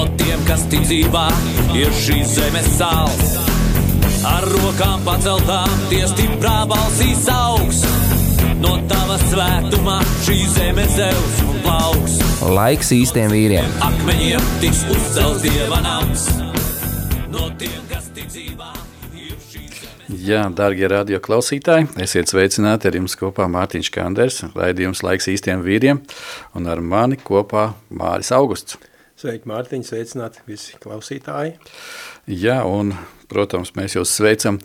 No tiem, kas ticībā ir šīs zemes sāls. Ar rokām paceltām, tie stiprā balsīs augs. No tava svētumā šī zeme zeus un plauks. Laiks īstiem vīriem. Akmeņiem tiks uzcelts dieva nams. No tiem, kas šīs zemes Jā, darbie radio klausītāji, esiet sveicināti ar jums kopā Mārtiņš Kanders, raidījums laiks īstiem vīriem, un ar mani kopā Māris Augusts. Sveiki, Mārtiņ, sveicināti visi klausītāji. Jā, un, protams, mēs jūs sveicam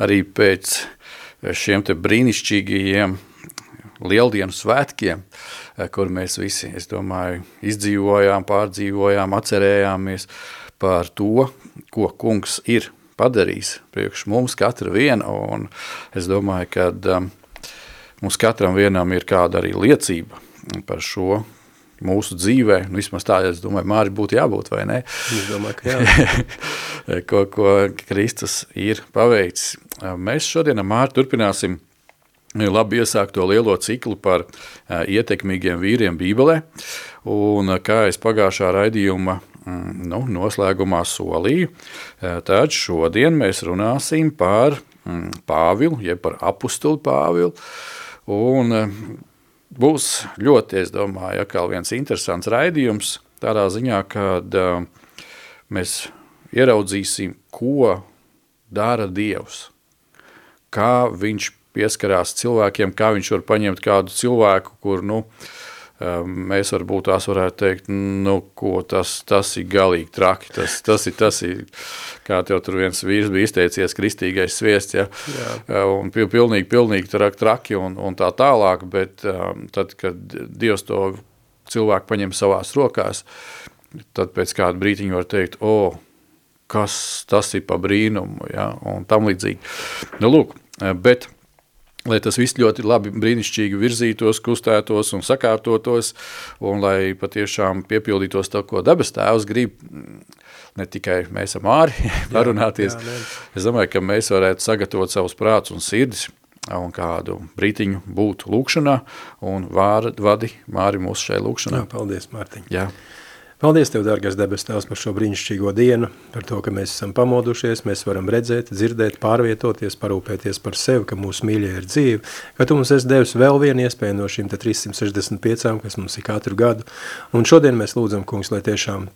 arī pēc šiem te brīnišķīgajiem lieldienu svētkiem, kur mēs visi, es domāju, izdzīvojām, pārdzīvojām, atcerējāmies par to, ko kungs ir padarījis priekš mums katra viena, un es domāju, ka um, mums katram vienam ir kāda arī liecība par šo mūsu dzīvē, nu vismaz tā, es domāju, Māri būtu jābūt, vai ne? Es domāju, ka jā. ko, ko Kristus ir paveicis. Mēs šodien ar Māri turpināsim labi iesākto lielo ciklu par uh, ietekmīgiem vīriem Bībelē, un uh, kā es pagājušā raidījuma mm, nu, noslēgumā solīju, uh, tad šodien mēs runāsim par mm, Pāvilu, jeb par apustuli Pāvilu, un būs ļoti, es domāju, atkal viens interesants raidījums, tādā ziņā, kad uh, mēs ieraudzīsim, ko dara Dievs, kā viņš pieskarās cilvēkiem, kā viņš var paņemt kādu cilvēku, kur, nu, mēs varbūt tās varētu teikt, nu, ko tas, tas ir galīgi traki, tas, tas ir, tas ir, kā tev tur viens vīrs bija izteicies, kristīgais sviests, ja, Jā. un pilnīgi, pilnīgi traki, traki un, un tā tālāk, bet tad, kad Dievs to cilvēku paņem savās rokās, tad pēc kāda brītiņa var teikt, o, oh, kas tas ir pa brīnumu, ja, un tam līdzīgi. Nu, lūk, bet lai tas viss ļoti labi, brīnišķīgi virzītos, kustētos un sakārtotos, un lai patiešām piepildītos to, ko dabas tēvs grib, ne tikai mēs ar Māri parunāties. Jā, jā, es domāju, ka mēs varētu sagatavot savus prātus un sirdis, un kādu brītiņu būt lūkšanā, un vāra, vadi Māri mūsu šai lūkšanā. Jā, paldies, Mārtiņ. Jā. Paldies Tev, dārgais debes Tēvs, par šo brīnišķīgo dienu, par to, ka mēs esam pamodušies, mēs varam redzēt, dzirdēt, pārvietoties, parūpēties par sevi, ka mūsu mīļie ir dzīvi, ka Tu mums esi devis vēl vienu iespēju no šīm 365, kas mums ir katru gadu. Un šodien mēs lūdzam, kungs, lai tiešām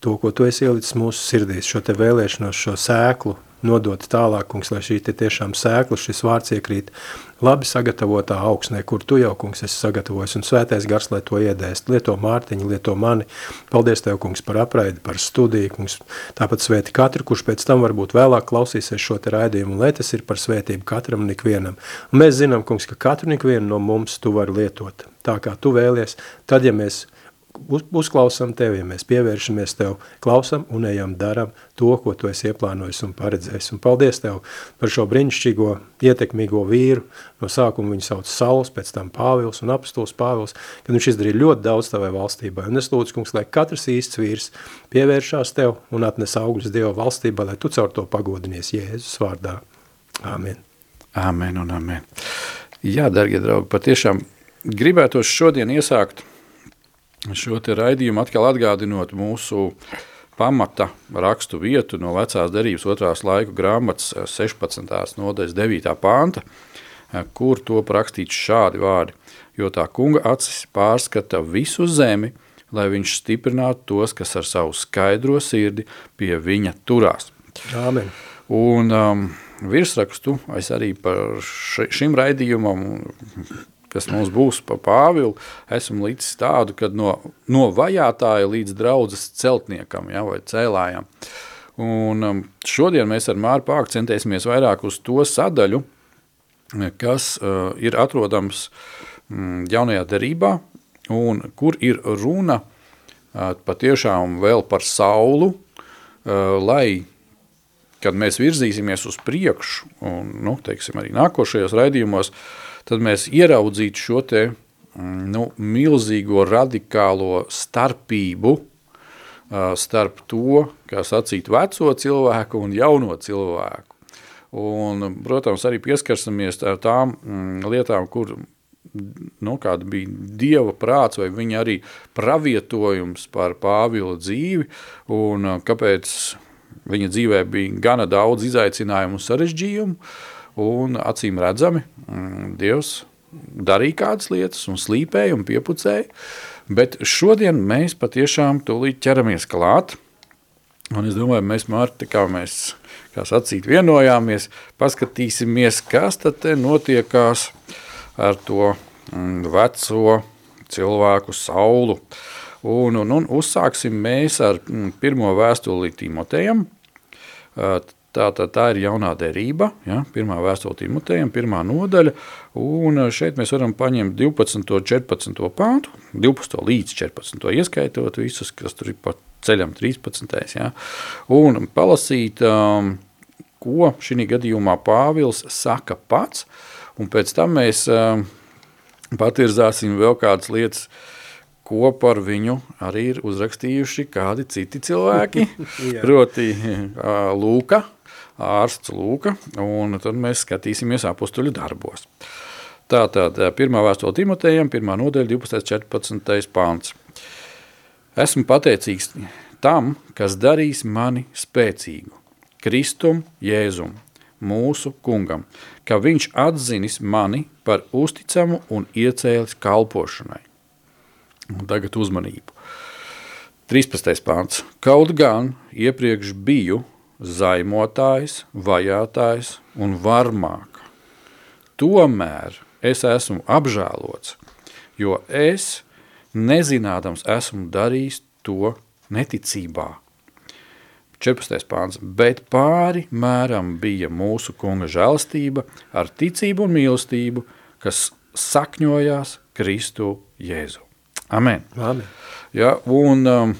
to, ko Tu esi ielicis mūsu sirdīs, šo te vēlēšanos, šo sēklu, nodot tālāk, kungs, lai šī te tiešām sēkla, šis vārds iekrīt labi sagatavotā augsnē, kur tu jau, kungs, esi sagatavojis, un svētais gars, lai to iedēst. Lieto Mārtiņu, lieto mani. Paldies Tev, kungs, par apraidi, par studiju, kungs. Tāpat svēti katru, kurš pēc tam varbūt vēlāk klausīsies šo te raidījumu, un lai tas ir par svētību katram un ikvienam. Un mēs zinām, kungs, ka katru un ikvienu no mums tu vari lietot. Tā kā tu vēlies, tad, ja mēs uz, uzklausām Tevi, ja mēs pievēršamies Tev, klausam un ejam daram to, ko Tu esi ieplānojis un paredzējis. Un paldies Tev par šo brīnišķīgo, ietekmīgo vīru. No sākuma viņu sauc Sauls, pēc tam Pāvils un apstuls Pāvils, kad viņš izdarīja ļoti daudz Tavai valstībai. Un es lūdzu, kungs, lai katrs īsts vīrs pievēršās Tev un atnes augļus Dieva valstībā, lai Tu caur to pagodinies Jēzus vārdā. Āmen. Āmen un amen. Jā, dargie draugi, patiešām gribētos šodien iesākt šo raidījumu atkal atgādinot mūsu pamata rakstu vietu no vecās derības otrās laiku grāmatas 16. nodaļas 9. panta, kur to rakstīts šādi vārdi. Jo tā kunga acis pārskata visu zemi, lai viņš stiprinātu tos, kas ar savu skaidro sirdi pie viņa turās. Āmen. Un um, virsrakstu es arī par šim raidījumam kas mums būs pa Pāvilu, esmu līdz tādu, kad no, no vajātāja līdz draudzes celtniekam ja, vai cēlājam. Un um, šodien mēs ar Māru Pāku centēsimies vairāk uz to sadaļu, kas uh, ir atrodams mm, jaunajā derībā, un kur ir runa uh, patiešām vēl par Saulu, lai, kad mēs virzīsimies uz priekšu, un, nu, teiksim, arī nākošajos raidījumos, tad mēs ieraudzītu šo te, mm, nu, milzīgo radikālo starpību starp to, kā sacīt, veco cilvēku un jauno cilvēku. Un, protams, arī pieskarsimies tām mm, lietām, kur nu, kāda bija dieva prāts vai viņa arī pravietojums par Pāvila dzīvi un kāpēc viņa dzīvē bija gana daudz izaicinājumu un sarežģījumu un acīm redzami mm, Dievs darīja kādas lietas un slīpēja un piepucēja, bet šodien mēs patiešām tūlīt ķeramies klāt un es domāju, mēs Marti, kā mēs kā sacīt, vienojāmies, paskatīsimies, kas tad notiekās ar to mm, veco cilvēku saulu. Un, un, un uzsāksim mēs ar mm, pirmo vēstuli Timotejam. Tā, tā, tā ir jaunā derība, ja, pirmā vēstule Timotejam, pirmā nodaļa, un šeit mēs varam paņemt 12. 14. pāntu, 12. līdz 14. ieskaitot visus, kas tur ir pa ceļam 13. Ja, un palasīt, um, ko šī gadījumā Pāvils saka pats, un pēc tam mēs um, patirzāsim vēl kādas lietas, ko par viņu arī ir uzrakstījuši kādi citi cilvēki, proti Lūka, ārsts Lūka, un tad mēs skatīsimies apustuļu darbos. Tātad pirmā vēstule Timotejam, pirmā nodaļa, 12. 14. pāns. Esmu pateicīgs tam, kas darīs mani spēcīgu, Kristum Jēzum, mūsu kungam, ka viņš atzinis mani par uzticamu un iecēlis kalpošanai. Un tagad uzmanību. 13. pāns. Kaut gan iepriekš biju zaimotājs, vajātājs un varmāk. Tomēr es esmu apžēlots, jo es, nezinādams, esmu darījis to neticībā. 14. pāns, bet pāri mēram bija mūsu kunga žēlstība ar ticību un mīlestību, kas sakņojās Kristu Jēzu. Amen. Amen. Ja, un um,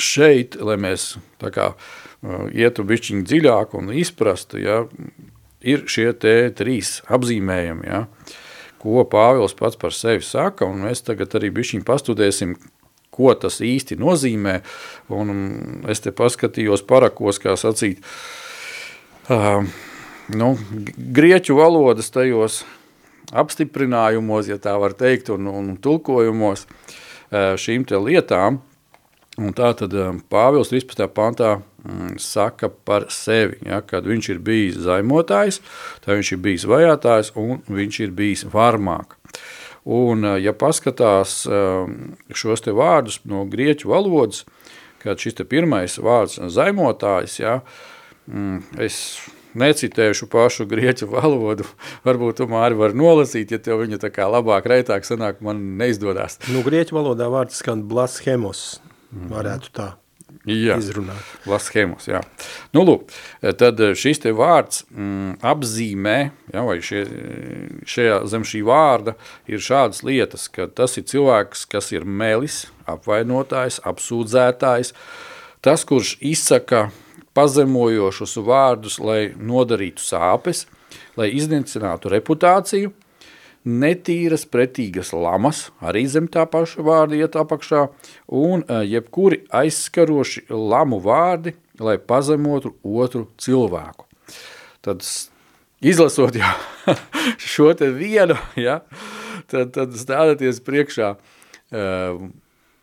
šeit, lai mēs tā kā uh, ietu bišķiņ dziļāk un izprastu, ja, ir šie te trīs apzīmējumi, ja, ko Pāvils pats par sevi saka, un mēs tagad arī bišķiņ pastudēsim, ko tas īsti nozīmē. Un es te paskatījos parakos, kā sacīt, uh, nu, grieķu valodas tajos apstiprinājumos, ja tā var teikt, un, un tulkojumos uh, šīm lietām. Un tā tad Pāvils 13. pantā mm, saka par sevi, ja, kad viņš ir bijis zaimotājs, tad viņš ir bijis vajātājs un viņš ir bijis varmāk. Un, eh, ja paskatās eh, šos te vārdus no grieķu valodas, kad šis te pirmais vārds zaimotājs, ja, mm, es necitēšu pašu grieķu valodu, varbūt tu māri var nolasīt, ja tev viņa tā kā labāk, reitāk sanāk, man neizdodas. Nu, grieķu valodā vārds skan blashemos, varētu tā jā, izrunāt. Blashemus, jā. Nu, lūk, tad šis te vārds mm, apzīmē, ja, vai šie, šajā, zem šī vārda ir šādas lietas, ka tas ir cilvēks, kas ir melis, apvainotājs, apsūdzētājs, tas, kurš izsaka pazemojošus vārdus, lai nodarītu sāpes, lai iznīcinātu reputāciju, netīras, pretīgas lamas, arī zem tā paša vārda iet apakšā, un e, jebkuri aizskaroši lamu vārdi, lai pazemotu otru cilvēku. Tad izlasot jau šo te vienu, ja, tad, tad stādāties priekšā, e,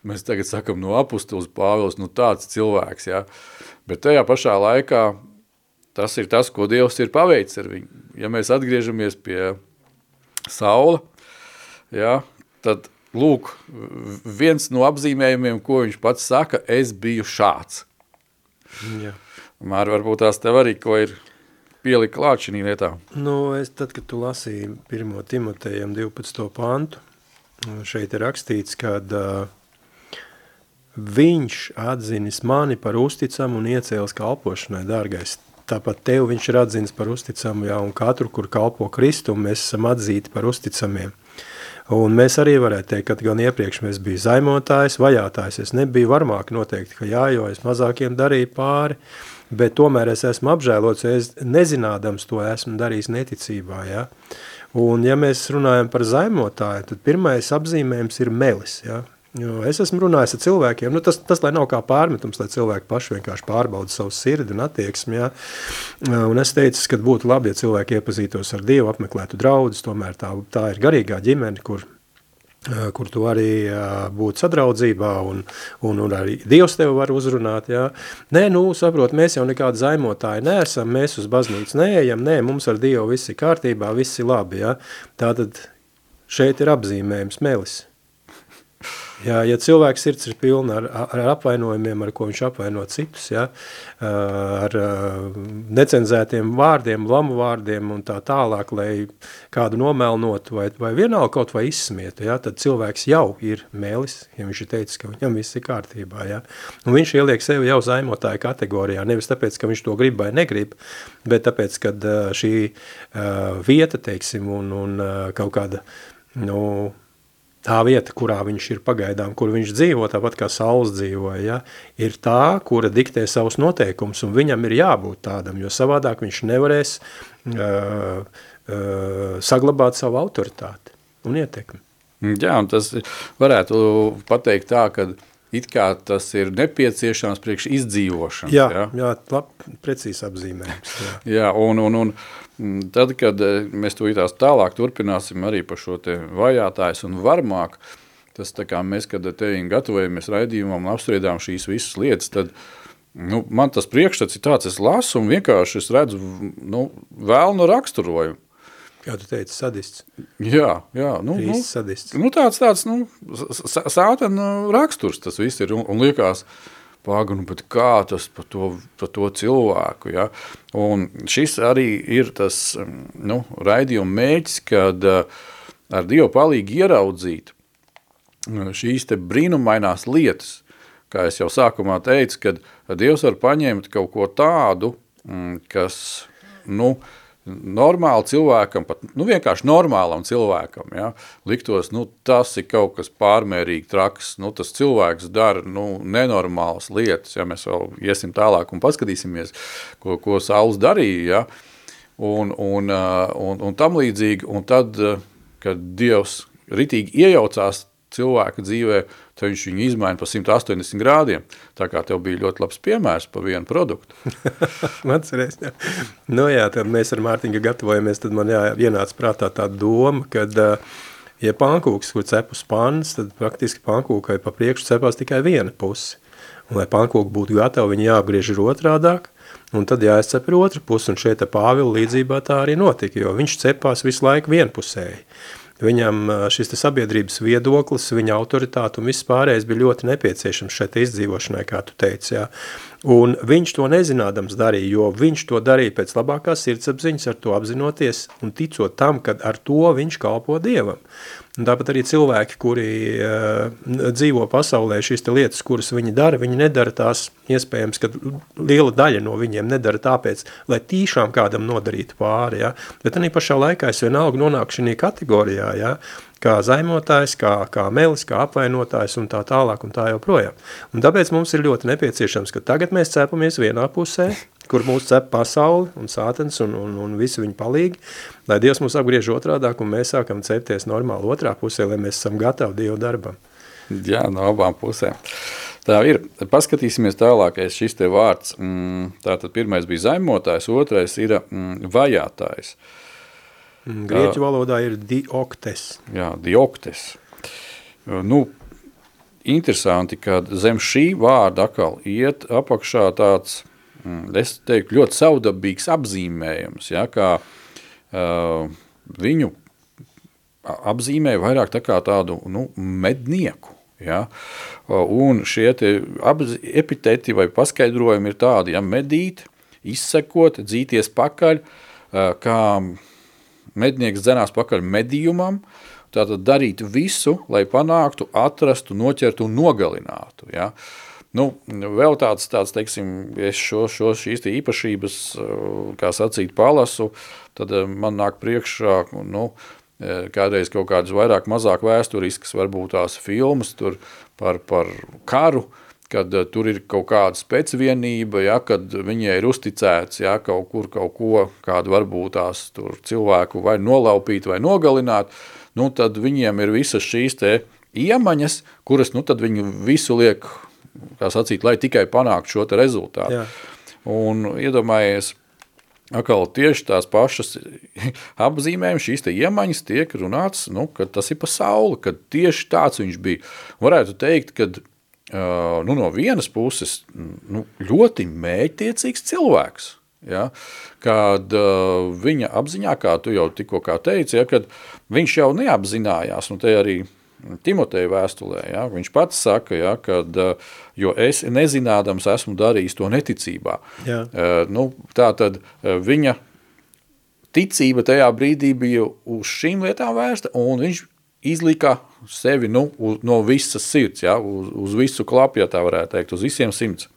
mēs tagad sakam no apustulis Pāvils, nu tāds cilvēks, ja, bet tajā pašā laikā tas ir tas, ko Dievs ir paveicis ar viņu. Ja mēs atgriežamies pie saule, ja, tad lūk, viens no apzīmējumiem, ko viņš pats saka, es biju šāds. Jā. Māri, varbūt tās tev arī, ko ir pielika klāt šī lietā. Nu, es tad, kad tu lasīji 1. Timotejam 12. pantu, šeit ir rakstīts, kad uh, viņš atzinis mani par uzticamu un iecēlis kalpošanai, dārgais Tāpat tev viņš ir atzīts par uzticamu, jā, un katru, kur kalpo Kristu, mēs esam atzīti par uzticamiem. Un mēs arī varētu teikt, ka gan iepriekš mēs bija zaimotājs, vajātājs, es nebiju varmāk noteikti, ka jā, jo es mazākiem darīju pāri, bet tomēr es esmu apžēlots, es nezinādams to esmu darījis neticībā, ja. Un ja mēs runājam par zaimotāju, tad pirmais apzīmējums ir melis, ja. Jo es esmu runājis ar cilvēkiem, nu tas, tas lai nav kā pārmetums, lai cilvēki paši vienkārši pārbauda savu sirdi un attieksmi, ja. Un es teicu, ka būtu labi, ja cilvēki iepazītos ar Dievu, apmeklētu draudus, tomēr tā, tā ir garīgā ģimene, kur kur tu arī būt sadraudzībā un, un, un arī Dievs tevi var uzrunāt, jā. Nē, nu, saprot, mēs jau nekādi zaimotāji neesam, mēs uz baznīcu neejam, nē, mums ar Dievu viss ir kārtībā, viss ir labi, jā. Tātad šeit ir apzīmējums melis. Jā, ja cilvēks sirds ir pilna ar, ar apvainojumiem, ar ko viņš apvaino citus, ja, ar necenzētiem vārdiem, lamu vārdiem un tā tālāk, lai kādu nomelnotu vai, vai vienalga kaut vai izsmietu, ja, tad cilvēks jau ir mēlis, ja viņš ir teicis, ka viņam viss ir kārtībā. Ja. Un viņš ieliek sevi jau zaimotāju kategorijā, nevis tāpēc, ka viņš to grib vai negrib, bet tāpēc, ka šī vieta, teiksim, un, un kaut kāda, nu, tā vieta, kurā viņš ir pagaidām, kur viņš dzīvo, tāpat kā saules dzīvoja, ja, ir tā, kura diktē savus noteikumus, un viņam ir jābūt tādam, jo savādāk viņš nevarēs uh, uh, saglabāt savu autoritāti un ietekmi. Jā, un tas varētu pateikt tā, ka it kā tas ir nepieciešams priekš izdzīvošanas. Jā, jā, jā lab, precīzi apzīmējums. Jā, jā un, un, un tad, kad eh, mēs to tālāk turpināsim arī par šo vajātājs un varmāku, tas tā kā mēs, kad te gatavojamies raidījumam un apspriedām šīs visas lietas, tad nu, man tas priekšstats ir tāds, es lasu un vienkārši es redzu nu, vēlnu raksturojumu. Kā tu teici, sadists. Jā, jā. Nu, nu, sadists. Nu, tāds, tāds, nu, sātena raksturs tas viss ir un, un liekas, pagunu, bet kā tas par to, par to cilvēku. Ja? Un šis arī ir tas mm, nu, raidījuma mēģis, kad uh, ar Dievu palīgu ieraudzīt mm, šīs te brīnumainās lietas, kā es jau sākumā teicu, kad Dievs var paņemt kaut ko tādu, mm, kas, nu, uh, normāli cilvēkam, pat nu, vienkārši normālam cilvēkam, ja, liktos, nu, tas ir kaut kas pārmērīgi traks, nu, tas cilvēks dara nu, nenormālas lietas, ja mēs vēl iesim tālāk un paskatīsimies, ko, ko Sauls darīja, ja, un, un, un, un tam līdzīgi, un tad, kad Dievs ritīgi iejaucās cilvēka dzīvē, tad viņš viņu izmaina pa 180 grādiem. Tā kā tev bija ļoti labs piemērs par vienu produktu. Atceries, jā. Nu jā, tad mēs ar Mārtiņu gatavojamies, tad man jā, ienāca prātā tā doma, kad ja pankūks, kur cep uz pannas, tad praktiski pankūkai pa priekšu cepās tikai viena pusi. Un, lai pankūki būtu gatavi, viņi jāapgriež ir otrādāk, un tad jāizcep ir otra pusi, un šeit Pāvila līdzībā tā arī notika, jo viņš cepās visu laiku vienpusēji. Viņam šis sabiedrības viedoklis, viņa autoritāte un viss pārējais bija ļoti nepieciešams šeit izdzīvošanai, kā tu teici. Jā. Un viņš to nezinādams darīja, jo viņš to darīja pēc labākās sirdsapziņas, ar to apzinoties un ticot tam, ka ar to viņš kalpo Dievam. Un tāpat arī cilvēki, kuri uh, dzīvo pasaulē, šīs lietas, kuras viņi dara, viņi nedara tās iespējams, ka liela daļa no viņiem nedara tāpēc, lai tīšām kādam nodarītu pāri, ja? bet arī pašā laikā es vienalga nonāku šī kategorijā, ja? kā zaimotājs, kā, kā melis, kā apvainotājs un tā tālāk un tā joprojām. Un tāpēc mums ir ļoti nepieciešams, ka tagad mēs cepamies vienā pusē, kur mūs cep pasauli un sātens un, un, un visi viņi palīgi, lai Dievs mūs apgriež otrādāk un mēs sākam cepties normāli otrā pusē, lai mēs esam gatavi Dievu darbam. Jā, no abām pusēm. Tā ir. Paskatīsimies tālākais šis te vārds. Mm, tātad pirmais bija zaimotājs, otrais ir mm, vajātājs. Mm, grieķu valodā ir dioktes. Jā, dioktes. Nu, interesanti, ka zem šī vārda atkal iet apakšā tāds – es teiktu, ļoti savdabīgs apzīmējums, ja, kā uh, viņu apzīmē vairāk tā kā tādu nu, mednieku. Ja? Un šie epiteti vai paskaidrojumi ir tādi, ja medīt, izsekot, dzīties pakaļ, kā mednieks dzenās pakaļ medījumam, tātad darīt visu, lai panāktu, atrastu, noķertu un nogalinātu. Ja? Uh, Nu, vēl tāds, tāds teiksim, es šo, šo šīs īpašības, kā sacīt, palasu, tad man nāk priekšā, nu, kādreiz kaut kādas vairāk mazāk vēsturiskas, varbūt tās filmas tur par, par karu, kad tur ir kaut kāda specvienība, ja, kad viņai ir uzticēts ja, kaut kur kaut ko, kādu varbūt tās tur cilvēku vai nolaupīt vai nogalināt, nu tad viņiem ir visas šīs te iemaņas, kuras nu tad viņu visu liek, kā sacīt, lai tikai panāktu šo rezultātu. Jā. Un iedomājies, Akal tieši tās pašas apzīmējumi, šīs iemaņas tiek runāts, nu, ka tas ir pa sauli, ka tieši tāds viņš bija. Varētu teikt, ka nu, no vienas puses nu, ļoti mēķtiecīgs cilvēks, ja, kad uh, viņa apziņā, kā tu jau tikko kā teici, ja, kad viņš jau neapzinājās, nu te arī Timoteja vēstulē, ja, viņš pats saka, ja, kad, jo es nezinādams esmu darījis to neticībā. Jā. Nu, tā tad viņa ticība tajā brīdī bija uz šīm lietām vērsta, un viņš izlika sevi nu, uz, no visas sirds, ja, uz, uz visu klapu, ja tā varētu teikt, uz visiem simts.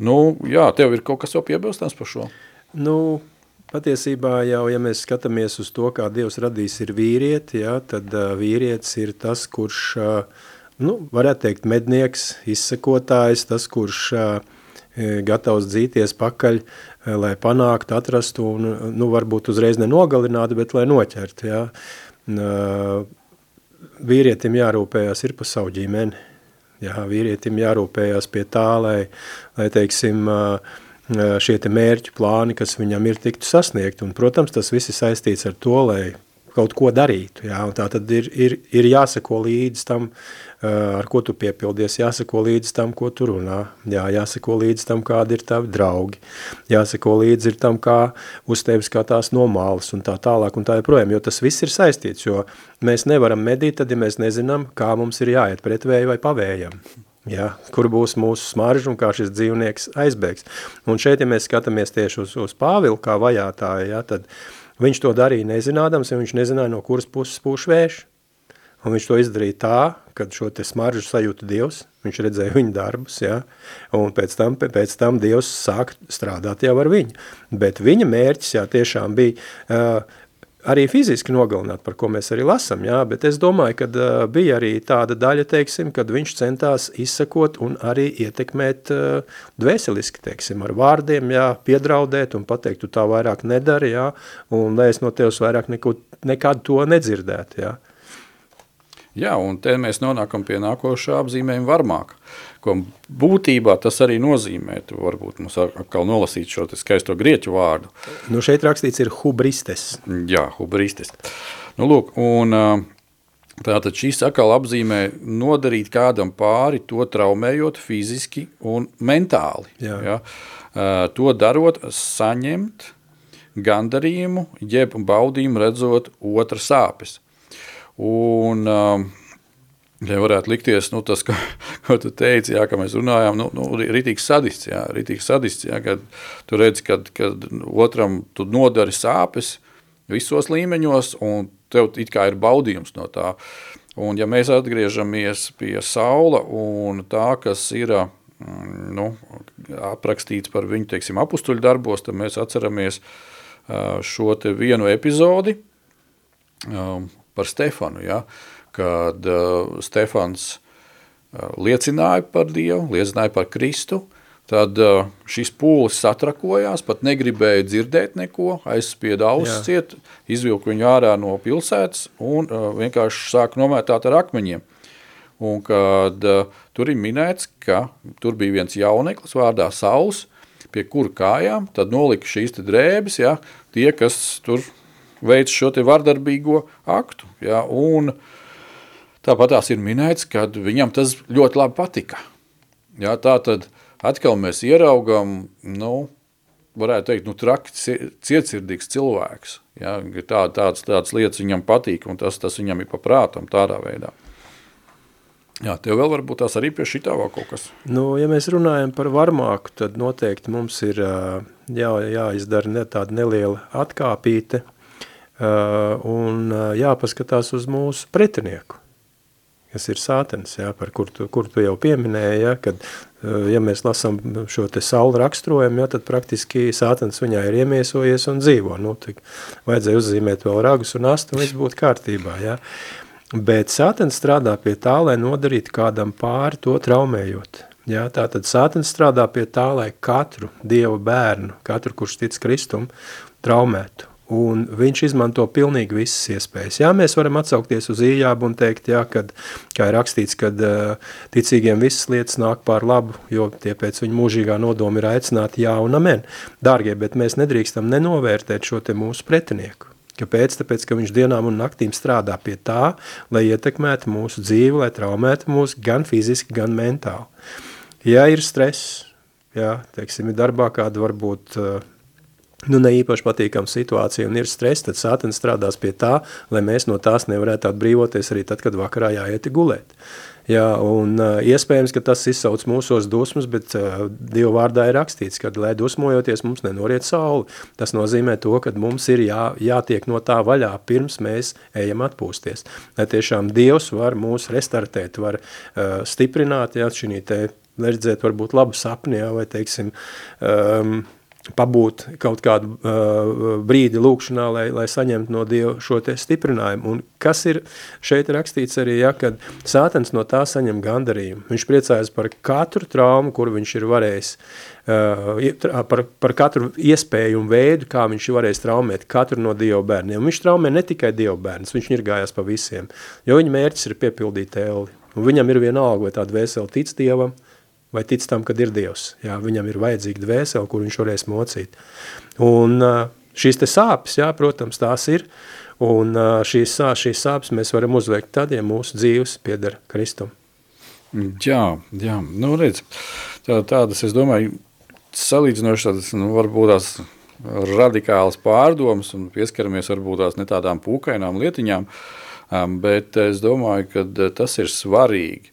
Nu, jā, tev ir kaut kas jau piebilstams par šo? Nu, Patiesībā jau, ja mēs skatāmies uz to, kā Dievs radījis ir vīrieti, ja, tad uh, vīrietis ir tas, kurš, uh, nu, varētu teikt, mednieks, izsekotājs, tas, kurš uh, gatavs dzīties pakaļ, lai panāktu, atrastu un, nu, varbūt uzreiz nenogalinātu, bet lai noķertu, ja. Vīrietim jārūpējās ir pa savu ģimeni, jā, vīrietim jārūpējās pie tā, lai, lai teiksim, uh, šie te mērķi plāni, kas viņam ir tiktu sasniegt. Un, protams, tas viss ir saistīts ar to, lai kaut ko darītu. Jā, tā tad ir, ir, ir jāsako līdz tam, ar ko tu piepildies, jāsako līdz tam, ko tu runā, jā, jāsako līdz tam, kādi ir tavi draugi, jāsako līdz ir tam, kā uz tevi skatās no malas un tā tālāk un tā joprojām, jo tas viss ir saistīts, jo mēs nevaram medīt, tad, ja mēs nezinām, kā mums ir jāiet pret vēju vai pavējam. Ja, kur būs mūsu smarža un kā šis dzīvnieks aizbēgs. Un šeit, ja mēs skatāmies tieši uz, uz Pāvilu kā vajātāju, ja, tad viņš to darīja nezinādams, ja viņš nezināja, no kuras puses pūš vējš. Un viņš to izdarīja tā, kad šo te smaržu sajūta Dievs, viņš redzēja viņa darbus, ja, un pēc tam, pēc tam Dievs sāk strādāt jau ar viņu. Bet viņa mērķis, jā, tiešām bija uh, arī fiziski nogalināt, par ko mēs arī lasam, jā, bet es domāju, ka uh, bija arī tāda daļa, teiksim, kad viņš centās izsakot un arī ietekmēt uh, dvēseliski, teiksim, ar vārdiem, jā, piedraudēt un pateikt, tu tā vairāk nedari, jā, un lai es no tevs vairāk neko, nekad to nedzirdētu, jā. Jā, un te mēs nonākam pie nākošā apzīmējuma varmāka, ko būtībā tas arī nozīmē. Tu varbūt mums atkal nolasīt šo skaisto grieķu vārdu. Nu šeit rakstīts ir hubristes. Jā, hubristes. Nu lūk, un tātad šis atkal apzīmē nodarīt kādam pāri, to traumējot fiziski un mentāli. Jā. Ja? To darot, saņemt gandarījumu, jeb baudījumu redzot otra sāpes. Un, um, Ja varētu likties, nu, tas, ko, ko tu teici, jā, ka mēs runājām, nu, nu ritīgs sadists, jā, ritīgs sadists, jā, kad tu redzi, kad, kad otram tu nodari sāpes visos līmeņos, un tev it kā ir baudījums no tā. Un ja mēs atgriežamies pie saula un tā, kas ir mm, nu, aprakstīts par viņu, teiksim, apustuļu darbos, tad mēs atceramies šo te vienu epizodi, par Stefanu, ja, kad uh, Stefans uh, liecināja par Dievu, liecināja par Kristu, tad uh, šis pūlis satrakojās, pat negribēja dzirdēt neko, aizspieda ausis ciet, izvilka viņu ārā no pilsētas un uh, vienkārši sāk nomētāt ar akmeņiem. Un kad uh, tur ir minēts, ka tur bija viens jauneklis vārdā Sauls, pie kura kājām, tad nolika šīs te drēbes, ja, tie, kas tur veids šo te vardarbīgo aktu. Ja, un tāpat tās ir minēts, ka viņam tas ļoti labi patika. Ja, tā tad atkal mēs ieraugam, nu, varētu teikt, nu, traki cietsirdīgs cilvēks. Ja, tā, tāds, tāds lietas viņam patīk, un tas, tas viņam ir paprātam tādā veidā. Jā, tev vēl varbūt tās arī pie šitā vēl kaut kas. Nu, ja mēs runājam par varmāku, tad noteikti mums ir jā, jāizdara ne tāda neliela atkāpīte – un jāpaskatās uz mūsu pretinieku, kas ir sātens, jā, par kur tu, kur tu jau pieminēji, ja, kad ja mēs lasām šo te sauli raksturojumu, ja, tad praktiski sātans viņā ir iemiesojies un dzīvo. Nu, tik vajadzēja uzzīmēt vēl ragus un astu, un viss būtu kārtībā. Ja. Bet sātans strādā pie tā, lai nodarītu kādam pāri to traumējot. Ja, tātad sātans strādā pie tā, lai katru Dieva bērnu, katru, kurš tic Kristum, traumētu un viņš izmanto pilnīgi visas iespējas. Jā, mēs varam atsaukties uz ījābu un teikt, jā, kad, kā ir rakstīts, kad ticīgiem visas lietas nāk pār labu, jo tie pēc viņa mūžīgā nodoma ir aicināti jā un amen. Dārgie, bet mēs nedrīkstam nenovērtēt šo te mūsu pretinieku. Kāpēc? Tāpēc, ka viņš dienām un naktīm strādā pie tā, lai ietekmētu mūsu dzīvi, lai traumētu mūs gan fiziski, gan mentāli. Ja ir stress, jā, teiksim, ir darbā kāda varbūt uh, nu, ne īpaši patīkama situācija un ir stress, tad sātens strādās pie tā, lai mēs no tās nevarētu atbrīvoties arī tad, kad vakarā jāiet gulēt. Jā, un uh, iespējams, ka tas izsauc mūsos dusmas, bet uh, Dieva vārdā ir rakstīts, ka, lai dusmojoties, mums nenoriet sauli. Tas nozīmē to, ka mums ir jā, jātiek no tā vaļā, pirms mēs ejam atpūsties. Lai tiešām Dievs var mūs restartēt, var uh, stiprināt, jā, šī te redzēt varbūt labu sapni, jā, vai teiksim, um, pabūt kaut kādu uh, brīdi lūkšanā, lai, lai saņemtu no Dieva šo te stiprinājumu. Un kas ir šeit rakstīts arī, ja, kad sātens no tā saņem gandarījumu. Viņš priecājas par katru traumu, kuru viņš ir varējis, uh, par, par katru iespēju un veidu, kā viņš ir varējis traumēt katru no Dieva bērniem. Un viņš traumē ne tikai Dieva bērnus, viņš ir gājās pa visiem, jo viņa mērķis ir piepildīt elli. Un viņam ir vienalga, vai tāda vēseli tic Dievam, vai tic tam, kad ir Dievs. Jā, viņam ir vajadzīga dvēsele, kur viņš varēs mocīt. Un šīs te sāpes, jā, protams, tās ir, un šīs, šīs sāpes mēs varam uzveikt tad, ja mūsu dzīves pieder Kristum. Jā, jā, nu redz, tā, tādas, es domāju, salīdzinoši tādas, nu, varbūt tās radikālas pārdomas un pieskaramies varbūt tās ne tādām pūkainām lietiņām, bet es domāju, ka tas ir svarīgi,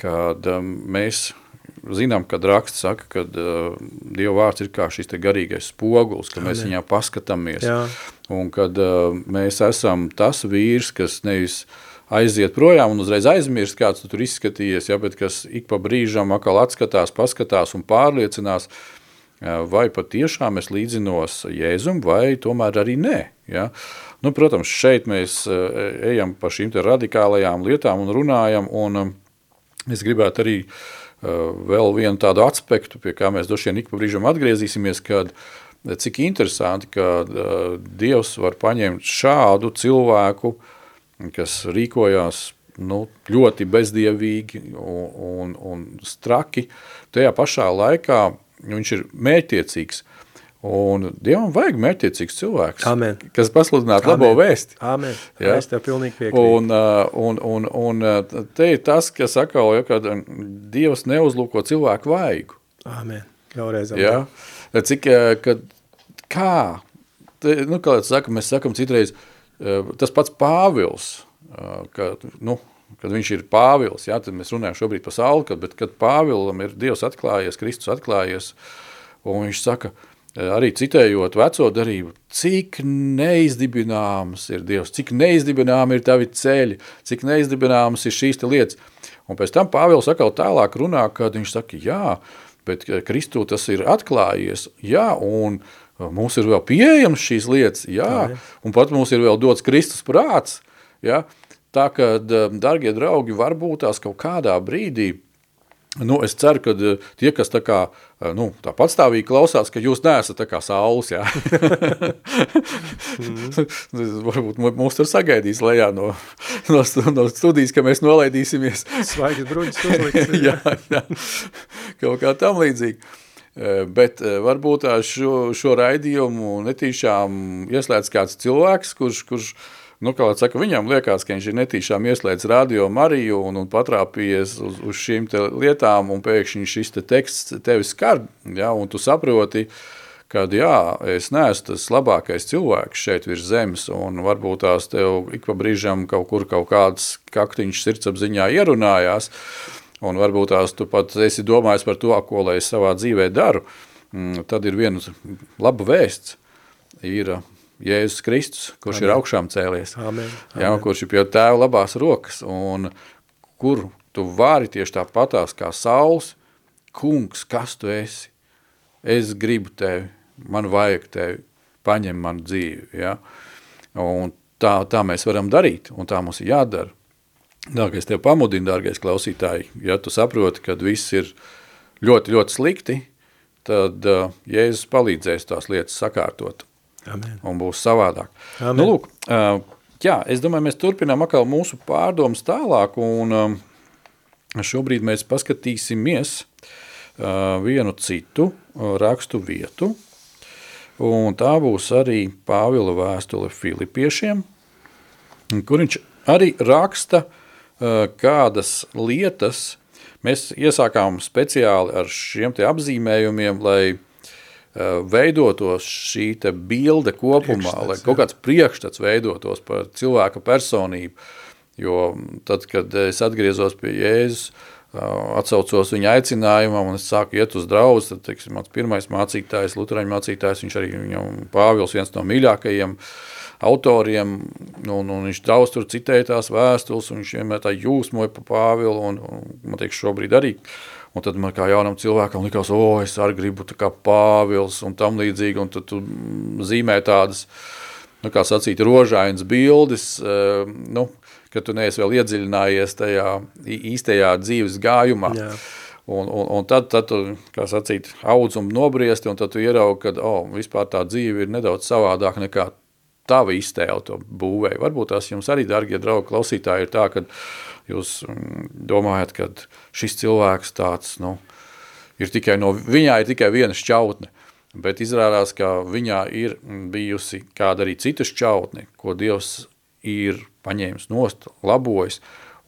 kad mēs zinām, kad raksts saka, ka uh, Dieva vārds ir kā šis garīgais spogulis, ka mēs viņā paskatāmies. Jā. Un kad uh, mēs esam tas vīrs, kas nevis aiziet projām un uzreiz aizmirst, kāds tu tur izskatījies, ja, bet kas ik pa brīžam atkal atskatās, paskatās un pārliecinās, uh, vai patiešām es līdzinos Jēzum, vai tomēr arī nē. Ja. Nu, protams, šeit mēs uh, ejam pa šīm te radikālajām lietām un runājam, un um, es gribētu arī uh, vēl vienu tādu aspektu, pie kā mēs droši vien ik pa brīžam atgriezīsimies, kad eh, cik interesanti, ka uh, Dievs var paņemt šādu cilvēku, kas rīkojās nu, ļoti bezdievīgi un, un, un straki, tajā pašā laikā viņš ir mērķtiecīgs. Un Dievam vajag mērķtiecīgs cilvēks, Amen. kas pasludinātu labo vēsti. Amen. Ja? Es tev pilnīgi piekrītu. Un, un, un, un te ir tas, kas atkal, ja, kad Dievs neuzlūko cilvēku vaigu. Amen. Vēlreiz. Ja? Cik, kad, kā, te, nu, kā saka, mēs sakam citreiz, tas pats Pāvils, ka, nu, kad viņš ir Pāvils, ja, tad mēs runājam šobrīd par sauli, kad, bet kad Pāvilam ir Dievs atklājies, Kristus atklājies, un viņš saka, arī citējot veco darību, cik neizdibināms ir Dievs, cik neizdibināmi ir tavi ceļi, cik neizdibināmas ir šīs lietas. Un pēc tam Pāvils atkal tālāk runā, kad viņš saka, jā, bet Kristū tas ir atklājies, jā, un mums ir vēl pieejams šīs lietas, jā, jā, jā. un pat mums ir vēl dots Kristus prāts, jā, tā ka, dargie draugi, varbūt tās kaut kādā brīdī Nu, es ceru, ka eh, tie, kas tā kā, eh, nu, tā patstāvīgi klausās, ka jūs neesat tā kā saules, mm. Varbūt mūs tur sagaidīs lejā no, no, no studijas, ka mēs nolaidīsimies. Svaigas bruņas uzliks. jā, jā, kaut kā tam līdzīgi. Bet varbūt šo, šo raidījumu netīšām ieslēdz kāds cilvēks, kurš, kurš nu, saka, viņam liekas, ka viņš ir netīšām ieslēdz radio Mariju un, un patrāpījies uz, uz šīm te lietām, un pēkšņi šis te teksts tevi skar, ja, un tu saproti, kad jā, es neesmu tas labākais cilvēks šeit virs zemes, un varbūt tās tev ik pa brīžam kaut kur kaut kāds kaktiņš sirdsapziņā ierunājās, un varbūt tās tu pat esi domājis par to, ko lai es savā dzīvē daru, mm, tad ir viena laba vēsts, ir Jēzus Kristus, kurš Amen. ir augšām cēlies, Amen. Amen. Jā, kurš ir pie tēva labās rokas, un kur tu vari tieši tāpatās kā saules, kungs, kas tu esi? Es gribu tevi, man vajag tevi, paņem manu dzīvi, ja? Un tā, tā mēs varam darīt, un tā mums ir jādara. Dārgais, tev pamudina, dārgais klausītāji, ja tu saproti, ka viss ir ļoti, ļoti slikti, tad uh, Jēzus palīdzēs tās lietas sakārtot. Amen. Un būs savādāk. Amen. Nu, lūk, uh, jā, es domāju, mēs turpinām atkal mūsu pārdomas tālāk, un šobrīd mēs paskatīsimies uh, vienu citu uh, rakstu vietu, un tā būs arī Pāvila vēstule Filipiešiem, kur viņš arī raksta uh, kādas lietas mēs iesākām speciāli ar šiem te apzīmējumiem, lai veidotos šī bilde kopumā, priekšstats, lai kaut kāds priekšstats veidotos par cilvēka personību. Jo tad, kad es atgriezos pie Jēzus, atsaucos viņa aicinājumam un es sāku iet uz draudz, tad, teiksim, mans pirmais mācītājs, luterāņu mācītājs, viņš arī viņam Pāvils, viens no mīļākajiem uh, autoriem, un, un viņš daudz tur citēja tās vēstules, un viņš vienmēr tā jūsmoja pa Pāvilu, un, un man teiks šobrīd arī. Un tad man kā jaunam cilvēkam likās, o, es arī gribu tā kā Pāvils un tam līdzīgi, un tad tu zīmē tādas, nu, kā sacīt, rožainas bildes, nu, ka tu neesi vēl iedziļinājies tajā īstajā dzīves gājumā. Jā. Un, un, un tad, tad tu, kā sacīt, audz un nobriesti, un tad tu ieraugi, ka, oh, vispār tā dzīve ir nedaudz savādāk nekā tava iztēle to būvēja. Varbūt tās jums arī, dargie draugi, klausītāji, ir tā, ka jūs mm, domājat, ka šis cilvēks tāds, nu, ir tikai no, viņā ir tikai viena šķautne, bet izrādās, ka viņā ir bijusi kāda arī cita šķautne, ko Dievs ir paņēmis nost, labojis,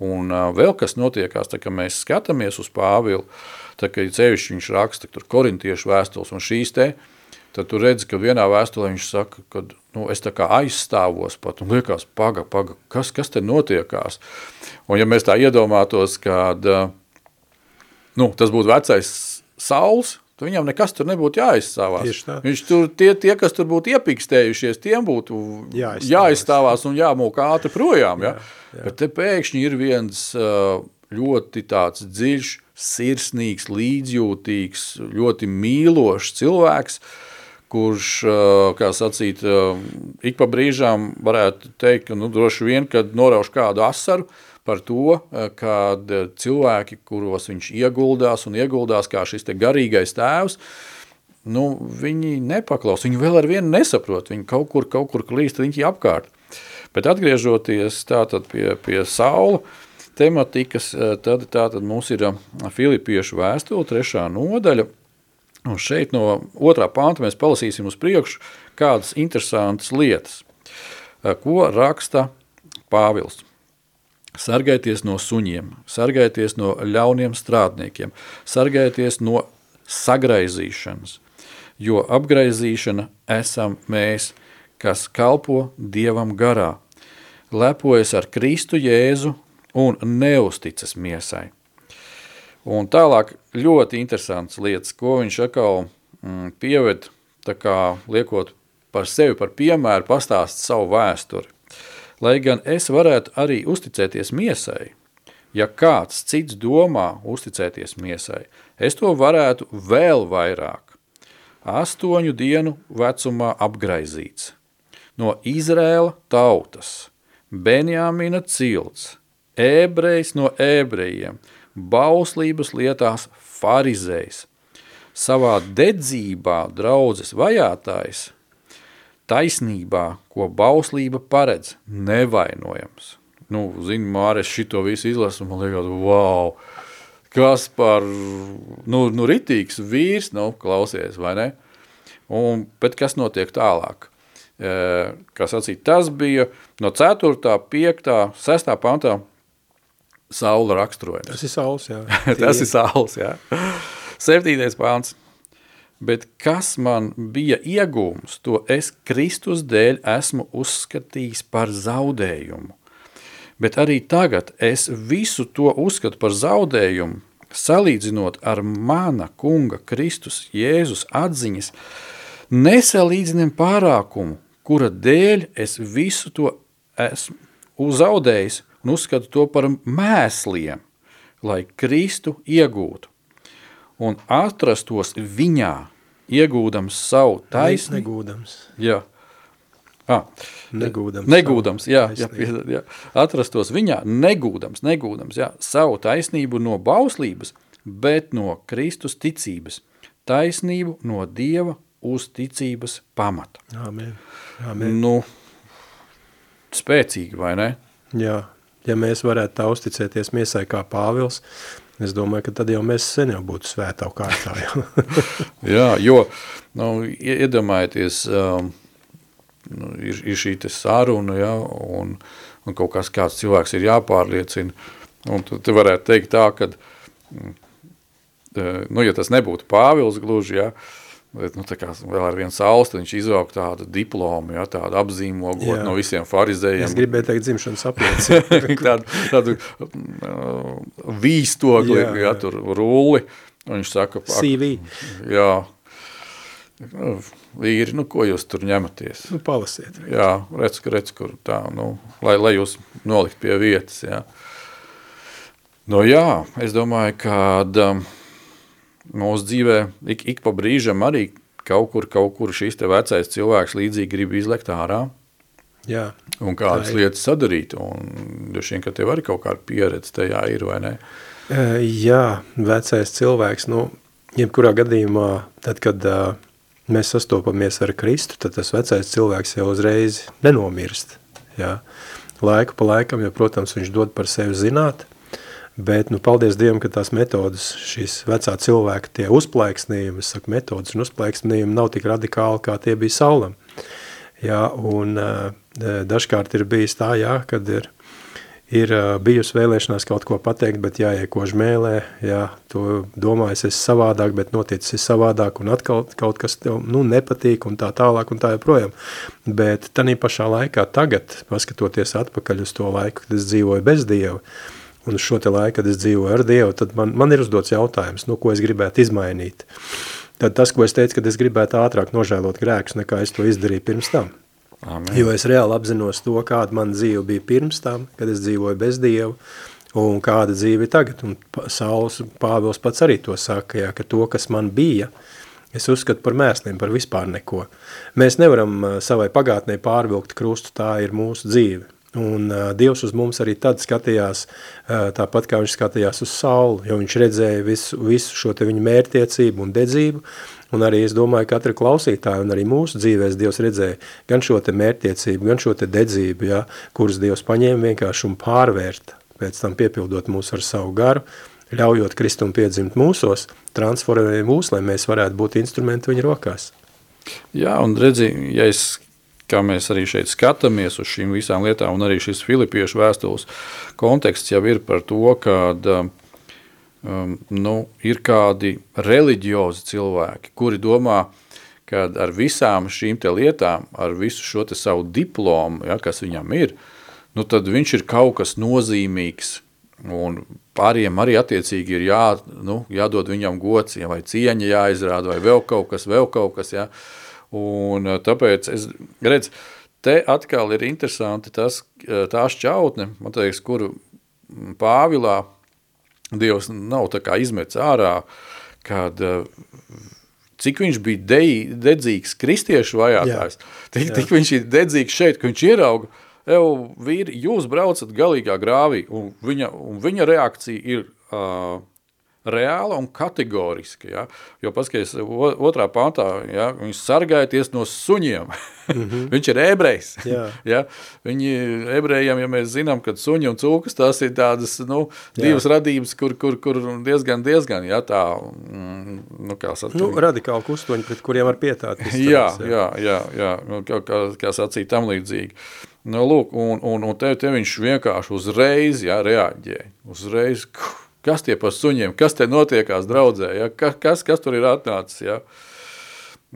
un vēl kas notiekās, tā, ka mēs skatāmies uz Pāvilu, tā, ka cevišķi viņš raksta tur korintiešu vēstules un šīs te, uh, tad tu redzi, ka vienā vēstulē viņš saka, ka nu, es tā kā aizstāvos pat, un liekas, paga, paga, kas, kas te notiekās? Un ja mēs tā iedomātos, kad nu, tas būtu vecais sauls, tad viņam nekas tur nebūtu jāizstāvās. Viņš tur, tie, tie, kas tur būtu iepikstējušies, tiem būtu jāizstāvās, jāizstāvās un jāmūk ātri projām. Ja? Jā, jā. Bet te pēkšņi ir viens ļoti tāds dziļš, sirsnīgs, līdzjūtīgs, ļoti mīlošs cilvēks, uh, kurš, kā sacīt, ik pa brīžām varētu teikt, ka nu, droši vien, kad norauž kādu asaru par to, kad cilvēki, kuros viņš ieguldās un ieguldās kā šis te garīgais tēvs, nu, viņi nepaklaus, viņi vēl ar vienu nesaprot, viņi kaut kur, kaut kur klīst riņķi apkārt. Bet atgriežoties tātad pie, pie saula tematikas, tad tātad mums ir Filipiešu vēstule, trešā nodaļa, Un šeit no otrā panta mēs palasīsim uz priekšu kādas interesantas lietas, eh, ko raksta Pāvils. Sargaities no suņiem, sargaities no ļauniem strādniekiem, sargaities no sagraizīšanas, jo apgraizīšana esam mēs, kas kalpo Dievam garā, lepojas ar Kristu Jēzu un neusticas miesai. Un tālāk ļoti interesants lietas, ko viņš atkal mm, pieved, tā kā liekot par sevi par piemēru, pastāst savu vēsturi. Lai gan es varētu arī uzticēties miesai, ja kāds cits domā uzticēties miesai, es to varētu vēl vairāk. Astoņu dienu vecumā apgraizīts. No Izrēla tautas, Benjāmina cilts, ebrejs no ebrejiem – bauslības lietās farizējs, savā dedzībā draudzes vajātājs, taisnībā, ko bauslība paredz, nevainojams. Nu, zini, Māris šito visu izlasu, man liekas, wow, kas par, nu, nu ritīgs vīrs, nu, klausies, vai ne? Un, bet kas notiek tālāk? E, kā sacīt, tas bija no 4., 5., 6. pantā saula raksturojums. Tas ir saules, jā. Tas ir saules, jā. Septītais pāns. Bet kas man bija iegūms, to es Kristus dēļ esmu uzskatījis par zaudējumu. Bet arī tagad es visu to uzskatu par zaudējumu, salīdzinot ar mana kunga Kristus Jēzus atziņas, nesalīdzinem pārākumu, kura dēļ es visu to esmu zaudējis un uzskatu to par mēsliem, lai Kristu iegūtu. un atrastos viņā, iegūdams savu taisnību. Negūdams. Jā. Ah, Negūdams. negūdams, jā, jā, jā, atrastos viņā, negūdams, negūdams, jā, savu taisnību no bauslības, bet no Kristus ticības, taisnību no Dieva uz ticības pamata. Amen. Amen. Nu, spēcīgi, vai ne? Jā, ja mēs varētu tā uzticēties miesai kā Pāvils, es domāju, ka tad jau mēs sen jau būtu svētā kārtā. Jā, jo, nu, ie- iedomājieties, um, nu, ir, ir šī te saruna, ja, un, un kaut kas kāds cilvēks ir jāpārliecina, un tu, tu varētu teikt tā, ka, mm, eh, nu, ja tas nebūtu Pāvils gluži, ja, bet, nu, tā kā vēl ar vienu saustu, viņš izvelk tādu diplomu, ja, tādu apzīmogot no visiem farizējiem. es gribēju teikt dzimšanas apliecību. tādu, tādu uh, vīstogli, Jā, jā. tur rulli, un viņš saka, ak, CV. Jā, Nu, vīri, nu, ko jūs tur ņematies? Nu, palasiet. Jā, redz, redz, kur tā, nu, lai, lai jūs nolikt pie vietas, jā. Nu, jā, es domāju, ka um, mūsu dzīvē ik, ik pa brīžam arī kaut kur, kaut kur šis te vecais cilvēks līdzīgi grib izlekt ārā Jā, un kādas lietas sadarīt, un droši vien, ka tev arī kaut kāda pieredze tajā ir, vai ne? E, Jā, vecais cilvēks, nu, jebkurā gadījumā, tad, kad uh, mēs sastopamies ar Kristu, tad tas vecais cilvēks jau uzreiz nenomirst. Jā. Laiku pa laikam, jo, protams, viņš dod par sevi zināt, bet, nu, paldies Dievam, ka tās metodas, šīs vecā cilvēka tie uzplaiksnījumi, es saku, metodas un uzplaiksnījumi nav tik radikāli, kā tie bija saulam. Jā, un uh, dažkārt ir bijis tā, jā, kad ir ir ā, bijusi vēlēšanās kaut ko pateikt, bet jāiekož mēlē, jā, to domājas es savādāk, bet noticis savādāk, un atkal kaut kas tev, nu, nepatīk, un tā tālāk, un tā joprojām. Bet tanī pašā laikā tagad, paskatoties atpakaļ uz to laiku, kad es dzīvoju bez Dieva, un uz šo te laiku, kad es dzīvoju ar Dievu, tad man, man ir uzdots jautājums, nu, ko es gribētu izmainīt. Tad tas, ko es teicu, kad es gribētu ātrāk nožēlot grēkus, nekā es to izdarīju pirms tam. Amen. Jo es reāli apzinos to, kāda man dzīve bija pirms tam, kad es dzīvoju bez Dieva, un kāda dzīve ir tagad. Un Sauls Pāvils pats arī to saka, jā, ka to, kas man bija, es uzskatu par mēsliem, par vispār neko. Mēs nevaram ā, savai pagātnē pārvilkt krustu, tā ir mūsu dzīve. Un uh, Dievs uz mums arī tad skatījās uh, tāpat, kā viņš skatījās uz sauli, jo viņš redzēja visu, visu šo te viņa mērtiecību un dedzību, un arī es domāju, katra klausītāja un arī mūsu dzīvēs Dievs redzēja gan šo te mērtiecību, gan šo te dedzību, ja, kuras Dievs paņēma vienkārši un pārvērta, pēc tam piepildot mūs ar savu garu, ļaujot Kristum piedzimt mūsos, transformēja mūs, lai mēs varētu būt instrumenti viņa rokās. Jā, un redzi, ja es, kā mēs arī šeit skatāmies uz šīm visām lietām, un arī šis filipiešu vēstules konteksts jau ir par to, ka um, nu, ir kādi reliģiozi cilvēki, kuri domā, ka ar visām šīm lietām, ar visu šo savu diplomu, ja, kas viņam ir, nu, tad viņš ir kaut kas nozīmīgs, un pāriem arī attiecīgi ir jā, nu, jādod viņam gods, ja, vai cieņa jāizrāda, vai vēl kaut kas, vēl kaut kas, ja. Un eh, tāpēc es redzu, te atkal ir interesanti tas, eh, tā šķautne, man teiks, kuru mm, Pāvilā Dievs nav tā kā izmetis ārā, kad eh, cik viņš bija de, dedzīgs kristiešu vajātājs, tik, tik viņš ir dedzīgs šeit, ka viņš ierauga, Ev, vīri, jūs braucat galīgā grāvī, un viņa, un viņa reakcija ir uh, reāla un kategoriska. Ja? Jo, paskaties, otrā pantā, ja? viņš sargājieties no suņiem. Mm -hmm. viņš ir ebrejs. Jā. ja? Viņi ebrejiem, ja mēs zinām, ka suņi un cūkas tās ir tādas, nu, divas Jā. radības, kur, kur, kur diezgan, diezgan, ja, tā, mm, nu, kā saka, Nu, radikāli kustoņi, pret kuriem var pietāt. Jā, jā, jā, jā. Nu, kā, kā, kā sacīt, tam līdzīgi. Nu, lūk, un, un, un te, te viņš vienkārši uzreiz jā, reaģē. Uzreiz, kuh, kas tie par suņiem, kas te notiekās draudzē, jā, kas, kas, tur ir atnācis. Jā.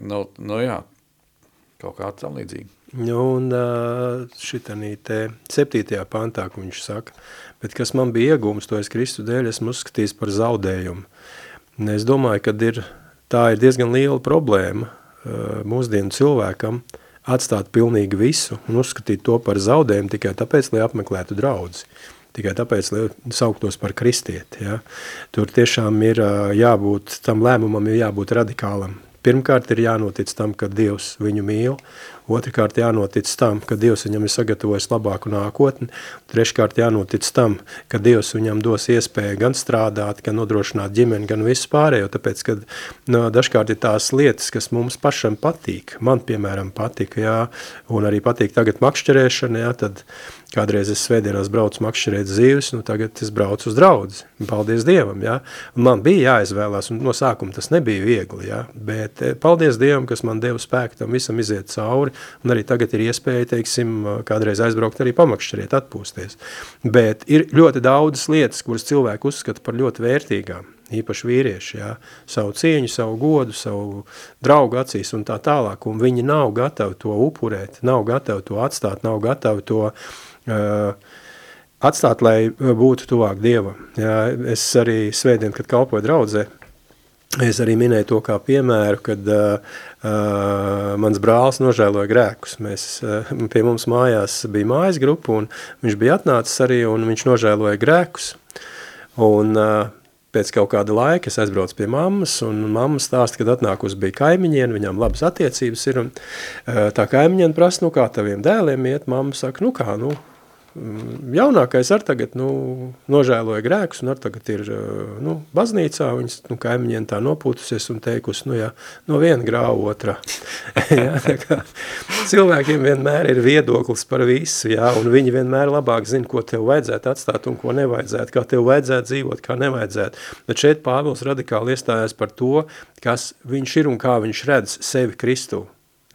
Nu, nu, jā, kaut kā tam līdzīgi. Nu, un šitanī te septītajā pantā, ko viņš saka, bet kas man bija iegūms, to es Kristu dēļ esmu uzskatījis par zaudējumu. Es domāju, ka ir, tā ir diezgan liela problēma mūsdienu cilvēkam atstāt pilnīgi visu un uzskatīt to par zaudējumu tikai tāpēc, lai apmeklētu draudzi. Tikai tāpēc, lai sauktos par kristieti. Ja? Tur tiešām ir jābūt, tam lēmumam ir jābūt radikālam. Pirmkārt ir jānotic tam, ka Dievs viņu mīl, otrkārt jānotic tam, ka Dievs viņam ir sagatavojis labāku nākotni, treškārt jānotic tam, ka Dievs viņam dos iespēju gan strādāt, gan nodrošināt ģimeni, gan visu pārējo, tāpēc, ka no, dažkārt ir tās lietas, kas mums pašam patīk, man, piemēram, patika, jā, un arī patīk tagad makšķerēšana, jā, tad Kādreiz es svētdienās braucu makšķerēt zīves, nu tagad es braucu uz draudzi. Paldies Dievam? Un man bija jāizvēlās, un no sākuma tas nebija viegli, ja? bet eh, paldies Dievam, kas man deva spēku tam visam iziet cauri, un arī tagad ir iespēja, teiksim, kādreiz aizbraukt arī pamakšķerēt, atpūsties. Bet ir ļoti daudzas lietas, kuras cilvēki uzskata par ļoti vērtīgām īpaši vīrieši, jā, savu cieņu, savu godu, savu draugu acīs un tā tālāk, un viņi nav gatavi to upurēt, nav gatavi to atstāt, nav gatavi to uh, atstāt, lai būtu tuvāk Dievam. Jā, es arī svētdien, kad kalpoju draudzē, es arī minēju to kā piemēru, kad uh, uh, mans brālis nožēloja grēkus. Mēs, uh, pie mums mājās bija mājas grupa, un viņš bija atnācis arī, un viņš nožēloja grēkus. Un uh, pēc kaut kāda laika es aizbraucu pie mammas, un mamma stāsta, kad atnākus bija kaimiņieni, viņām labas attiecības ir, un tā kaimiņieni prasa, nu kā taviem dēliem iet, mamma saka, nu kā, nu, jaunākais ar tagad nu, nožēloja grēkus un ar tagad ir nu, baznīcā, viņas nu, kaimiņiem tā nopūtusies un teikusi, nu jā, no viena grāva otrā. jā, kā, cilvēkiem vienmēr ir viedoklis par visu, jā, un viņi vienmēr labāk zina, ko tev vajadzētu atstāt un ko nevajadzētu, kā tev vajadzētu dzīvot, kā nevajadzētu. Bet šeit Pāvils radikāli iestājās par to, kas viņš ir un kā viņš redz sevi Kristu.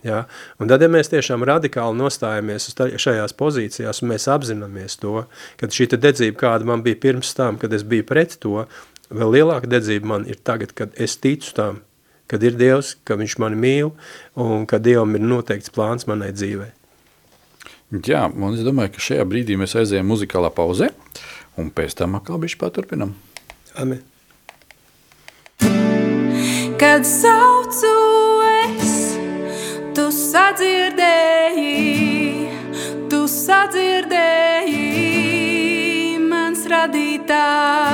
Ja? Un tad, ja mēs tiešām radikāli nostājamies šajās pozīcijās un mēs apzināmies to, ka šī dedzība, kāda man bija pirms tam, kad es biju pret to, vēl lielāka dedzība man ir tagad, kad es ticu tam, kad ir Dievs, ka viņš mani mīl un ka Dievam ir noteikts plāns manai dzīvei. Jā, un es domāju, ka šajā brīdī mēs aizējām muzikālā pauzē, un pēc tam atkal bišķi paturpinam. Amen. Kad saucu sadzirdēji, tu sadzirdēji mans radītāji,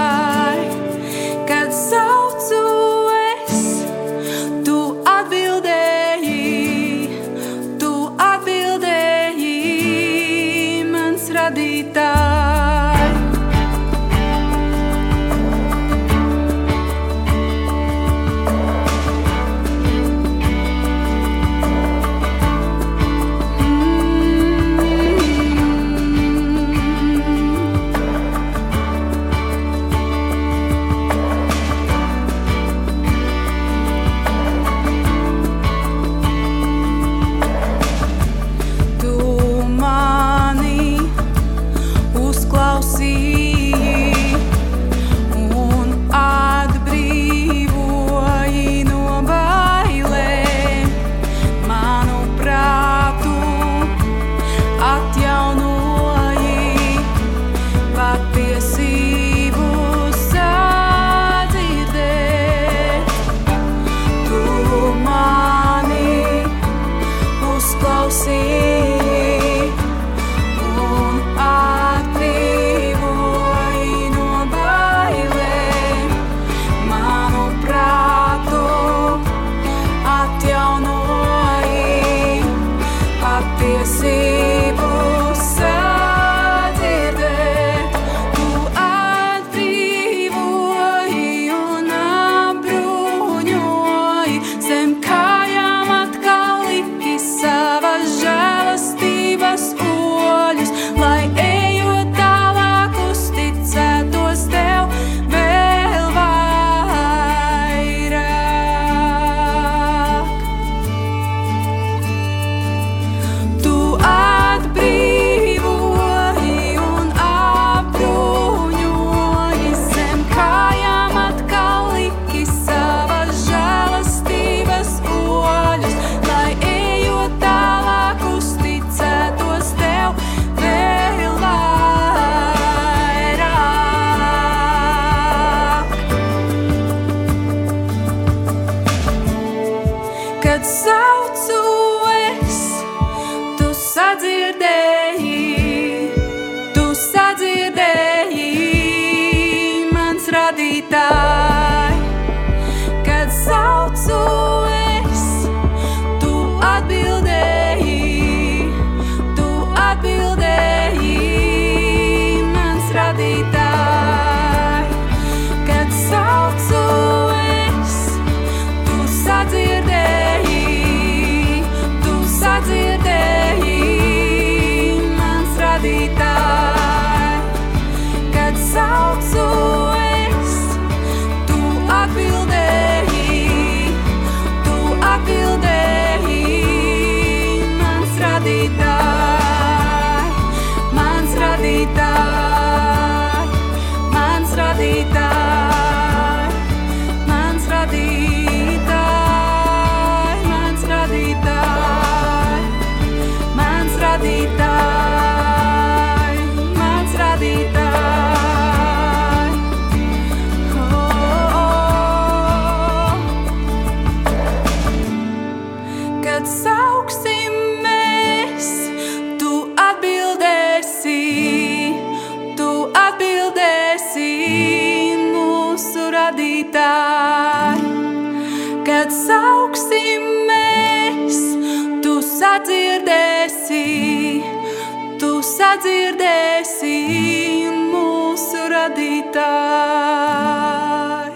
radītāji.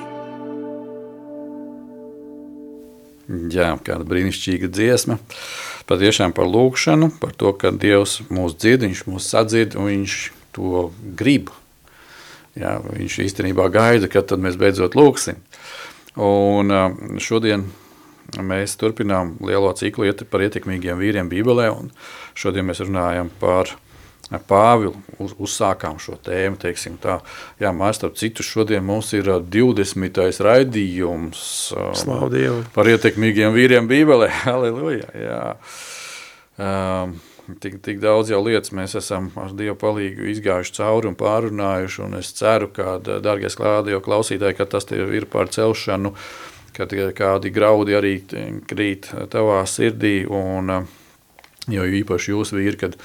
Jā, kāda brīnišķīga dziesma. Patiešām par lūkšanu, par to, ka Dievs mūs dzird, Viņš mūs sadzird un Viņš to grib. Jā, viņš īstenībā gaida, kad mēs beidzot lūksim. Un ā, šodien mēs turpinām lielo ciklu par ietekmīgiem vīriem Bībelē, un šodien mēs runājam par Pāvilu, uz, uzsākām šo tēmu, teiksim tā. Jā, mēs starp citu šodien mums ir ā, 20. raidījums. Slavu Dievam. Par ietekmīgiem vīriem Bībelē. Halleluja! Jā. Um, tik, tik daudz jau lietas mēs esam ar Dieva palīdzību izgājuši cauri un pārunājuši. Un es ceru, ka, darbie klādio klausītāji, ka tas tev ir par celšanu, kad kādi graudi arī krīt tavā sirdī. Un, uh, Jo īpaši jūs vīri, kad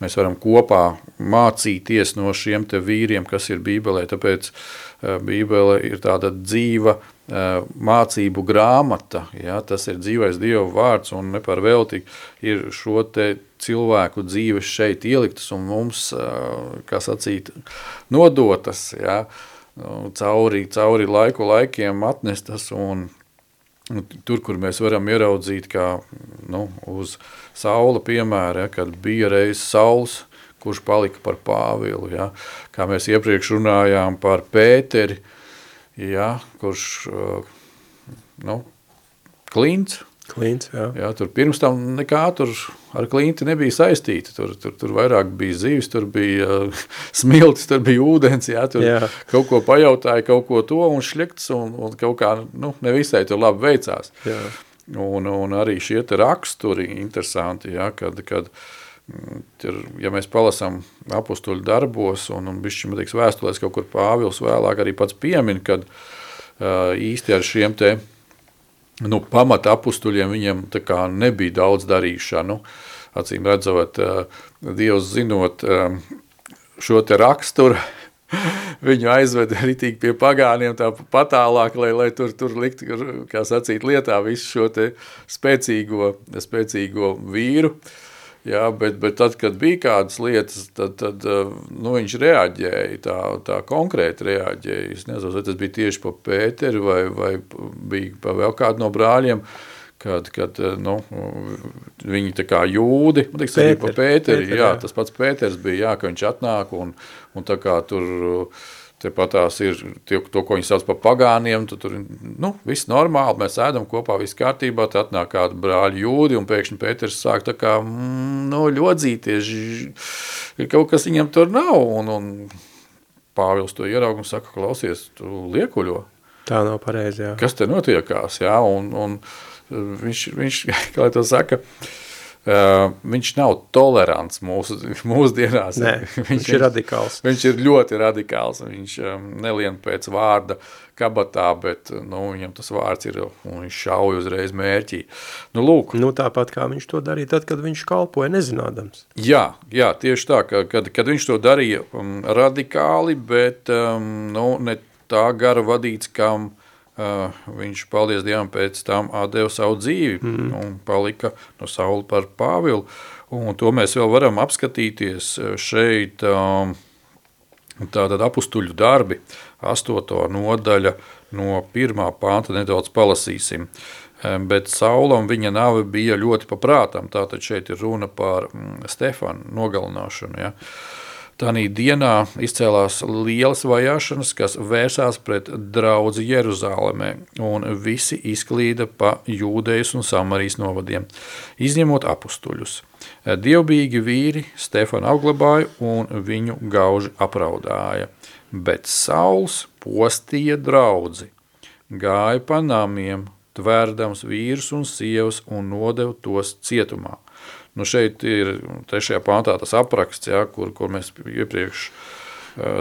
mēs varam kopā mācīties no šiem te vīriem, kas ir Bībelē. Tāpēc uh, Bībele ir tāda dzīva uh, mācību grāmata. Ja? Tas ir dzīvais Dieva vārds un ne par velti ir šo te cilvēku dzīves šeit ieliktas un mums, uh, kā sacīt, nodotas, ja? Nu, cauri, cauri laiku laikiem atnestas un Tur, kur mēs varam ieraudzīt, kā nu, uz saula piemēra, ja, kad bija reizes saules, kurš palika par Pāvilu. Ja, kā mēs iepriekš runājām par Pēteri, ja, kurš nu, klints. Klints, jā. Ja, tur pirms tam nekā tur ar klinti nebija saistīta. Tur, tur, tur vairāk bija zivs, tur bija uh, smiltis, tur bija ūdens. Ja, tur Jā. kaut ko pajautāja, kaut ko to un šļikts, un, un kaut kā nu, nevisai tur labi veicās. Jā. Un, un arī šie te raksturi interesanti, ja, kad, kad mm, tur, ja mēs palasām apustuļu darbos un, un bišķi, man teiks, vēstulēs kaut kur Pāvils vēlāk arī pats piemin, kad uh, īsti ar šiem te nu, pamata apustuļiem viņiem nebija daudz darīšanu. Acīm redzot, uh, Dievs zinot um, šo te raksturu, viņu aizveda ritīgi pie pagāniem tā patālāk, lai, lai tur, tur likt, kā sacīt, lietā visu šo te spēcīgo, spēcīgo vīru. Jā, bet, bet tad, kad bija kādas lietas, tad, tad uh, nu, viņš reaģēja, tā, tā konkrēti reaģēja. Es nezinu, vai tas bija tieši pa Pēteri vai, vai bija pa vēl kādu no brāļiem, kad, kad uh, nu, viņi tā kā jūdi, man liekas, tas bija pa Pēteri, Pēteri, jā, jā. tas pats Pēters bija, jā, ka viņš atnāk un, un tā kā tur tepat tās ir tie, to, ko viņi sauc par pagāniem, tu tur, nu, viss normāli, mēs ēdam kopā, viss kārtībā, tad atnāk kāda brāļa jūdi, un pēkšņi Pēters sāk tā kā, mm, nu, ļodzīties, ir kaut kas viņam tur nav, un, un Pāvils to ieraug un saka, klausies, tu liekuļo, Tā nav pareizi, jā. kas te notiekās, jā, un, un viņš, viņš, kā lai to saka, Uh, viņš nav tolerants mūsu, mūsdienās. Nē, viņš ir radikāls. Viņš ir ļoti radikāls. Viņš um, nelien pēc vārda kabatā, bet nu, viņam tas vārds ir un viņš šauj uzreiz mērķī. Nu, lūk, Nu, tāpat kā viņš to darīja tad, kad viņš kalpoja nezinādams. Jā, jā, tieši tā, ka, kad, kad viņš to darīja um, radikāli, bet um, nu, ne tā gara vadīts, kam uh, viņš, paldies Dievam, pēc tam atdeva savu dzīvi mm. un palika no Saula par Pāvilu. Un to mēs vēl varam apskatīties šeit, um, tātad apustuļu darbi, astoto nodaļa no pirmā pānta nedaudz palasīsim. Bet Saulam viņa nāve bija ļoti paprātam, tātad šeit ir runa par mm, Stefanu nogalināšanu. Ja. Tanī dienā izcēlās lielas vajāšanas, kas vērsās pret draugu Jeruzalemē, un visi izklīda pa jūdejas un samarijas novadiem, izņemot apstuļus. Dievbijīgi vīri Stefanu apglabāja un viņu gauži apraudāja, bet Sauls postīja draugi, gāja pa namiem, tvērdams vīrus un sievas un nodeva tos cietumā. Nu, šeit ir trešajā pāntā tas apraksts, ja, kur, kur mēs iepriekš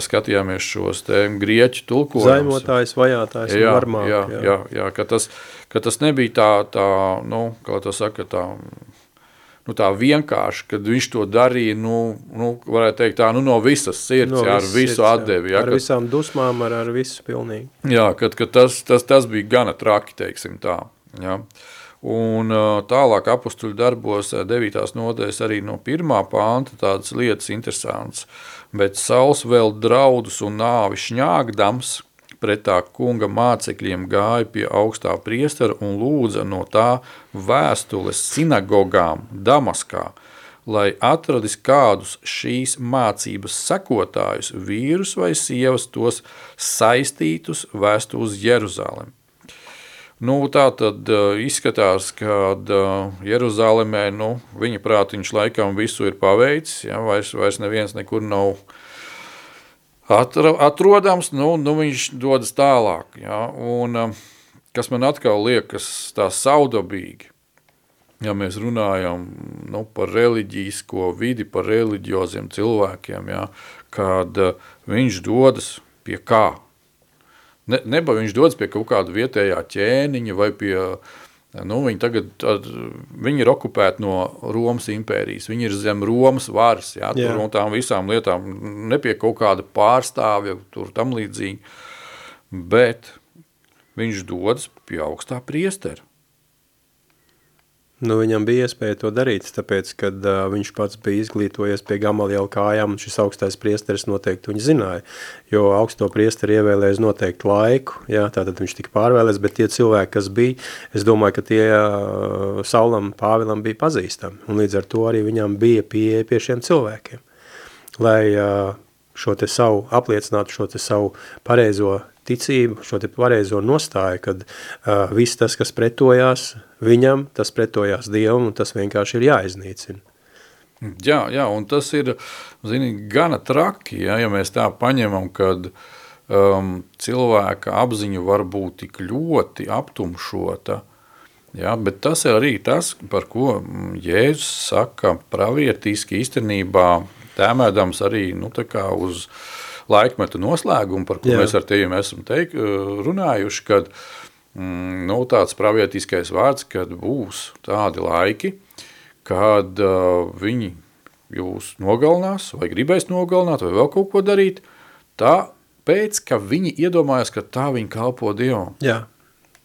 skatījāmies šos grieķu tulkojumus. Zaimotājs, vajātājs jā, varmāk, jā, jā. jā, jā ka, tas, ka tas nebija tā, tā nu, kā to saka, tā, nu, tā vienkārši, kad viņš to darīja, nu, nu varētu teikt tā, nu, no visas sirds, no jā, ar visu sirds, atdevi. Jā, ar kad, visām dusmām, ar, ar visu pilnīgi. Jā, kad, kad tas, tas, tas bija gana traki, teiksim tā. Jā. Uh, Un tālāk apakstuļu darbos, 9. nodaļas, arī no 1. pānta tādas lietas interesantas. Bet Sauls vēl draudus un nāvi šņāgdams pret tā kunga mācekļiem gāja pie augstā priestera un lūdza no tā vēstules sinagogām Damaskā, lai atradis kādus šīs mācības sekotājus, vīrus vai sievas tos saistītus vēstu uz Jeruzalem. Nu, tā tad uh, izskatās, ka uh, Jeruzalemē nu, viņa prātiņš laikam visu ir paveicis. Ja, vairs, vairs neviens nekur nav atra, atrodams, nu, nu viņš dodas tālāk. Ja, un, uh, kas man atkal liekas tā saudabīgi, ja mēs runājam nu, par reliģisko vidi, par reliģioziem cilvēkiem, ja, kad uh, viņš dodas pie kā? Ne, neba viņš dodas pie kaut kāda vietējā ķēniņa vai pie, nu, viņi tagad, viņi ir okupēti no Romas impērijas, viņi ir zem Romas varas, jā, tur jā. un tām visām lietām, ne pie kaut kāda pārstāvja, tur tam līdzīgi, bet viņš dodas pie augstā priestera. Nu, viņam bija iespēja to darīt, tāpēc, kad uh, viņš pats bija izglītojies pie Gamaliela kājām, un šis augstais priesteris noteikti viņu zināja, jo augsto priesteri ievēlēja noteiktu laiku, jā, tātad viņš tika pārvēlēts, bet tie cilvēki, kas bija, es domāju, ka tie uh, Saulam Pāvilam bija pazīstami, un līdz ar to arī viņam bija pieeja pie šiem cilvēkiem, lai uh, šo te savu, apliecinātu šo te savu pareizo ticību, šo te pareizo nostāju, kad uh, viss tas, kas pretojās viņam, tas pretojās Dievam, un tas vienkārši ir jāiznīcina. Jā, jā, un tas ir, zini, gana traki, ja, ja mēs tā paņemam, kad um, cilvēka apziņa var būt tik ļoti aptumšota, ja, bet tas ir arī tas, par ko Jēzus saka pravietiski īstenībā tēmēdams arī, nu, tā kā uz laikmetu noslēgumu, par ko jā. mēs ar tevi esam teik, runājuši, kad mm, nu, tāds pravietiskais vārds, kad būs tādi laiki, kad uh, viņi jūs nogalinās, vai gribēs nogalināt, vai vēl kaut ko darīt, tāpēc, ka viņi iedomājas, ka tā viņi kalpo Dievam. Jā,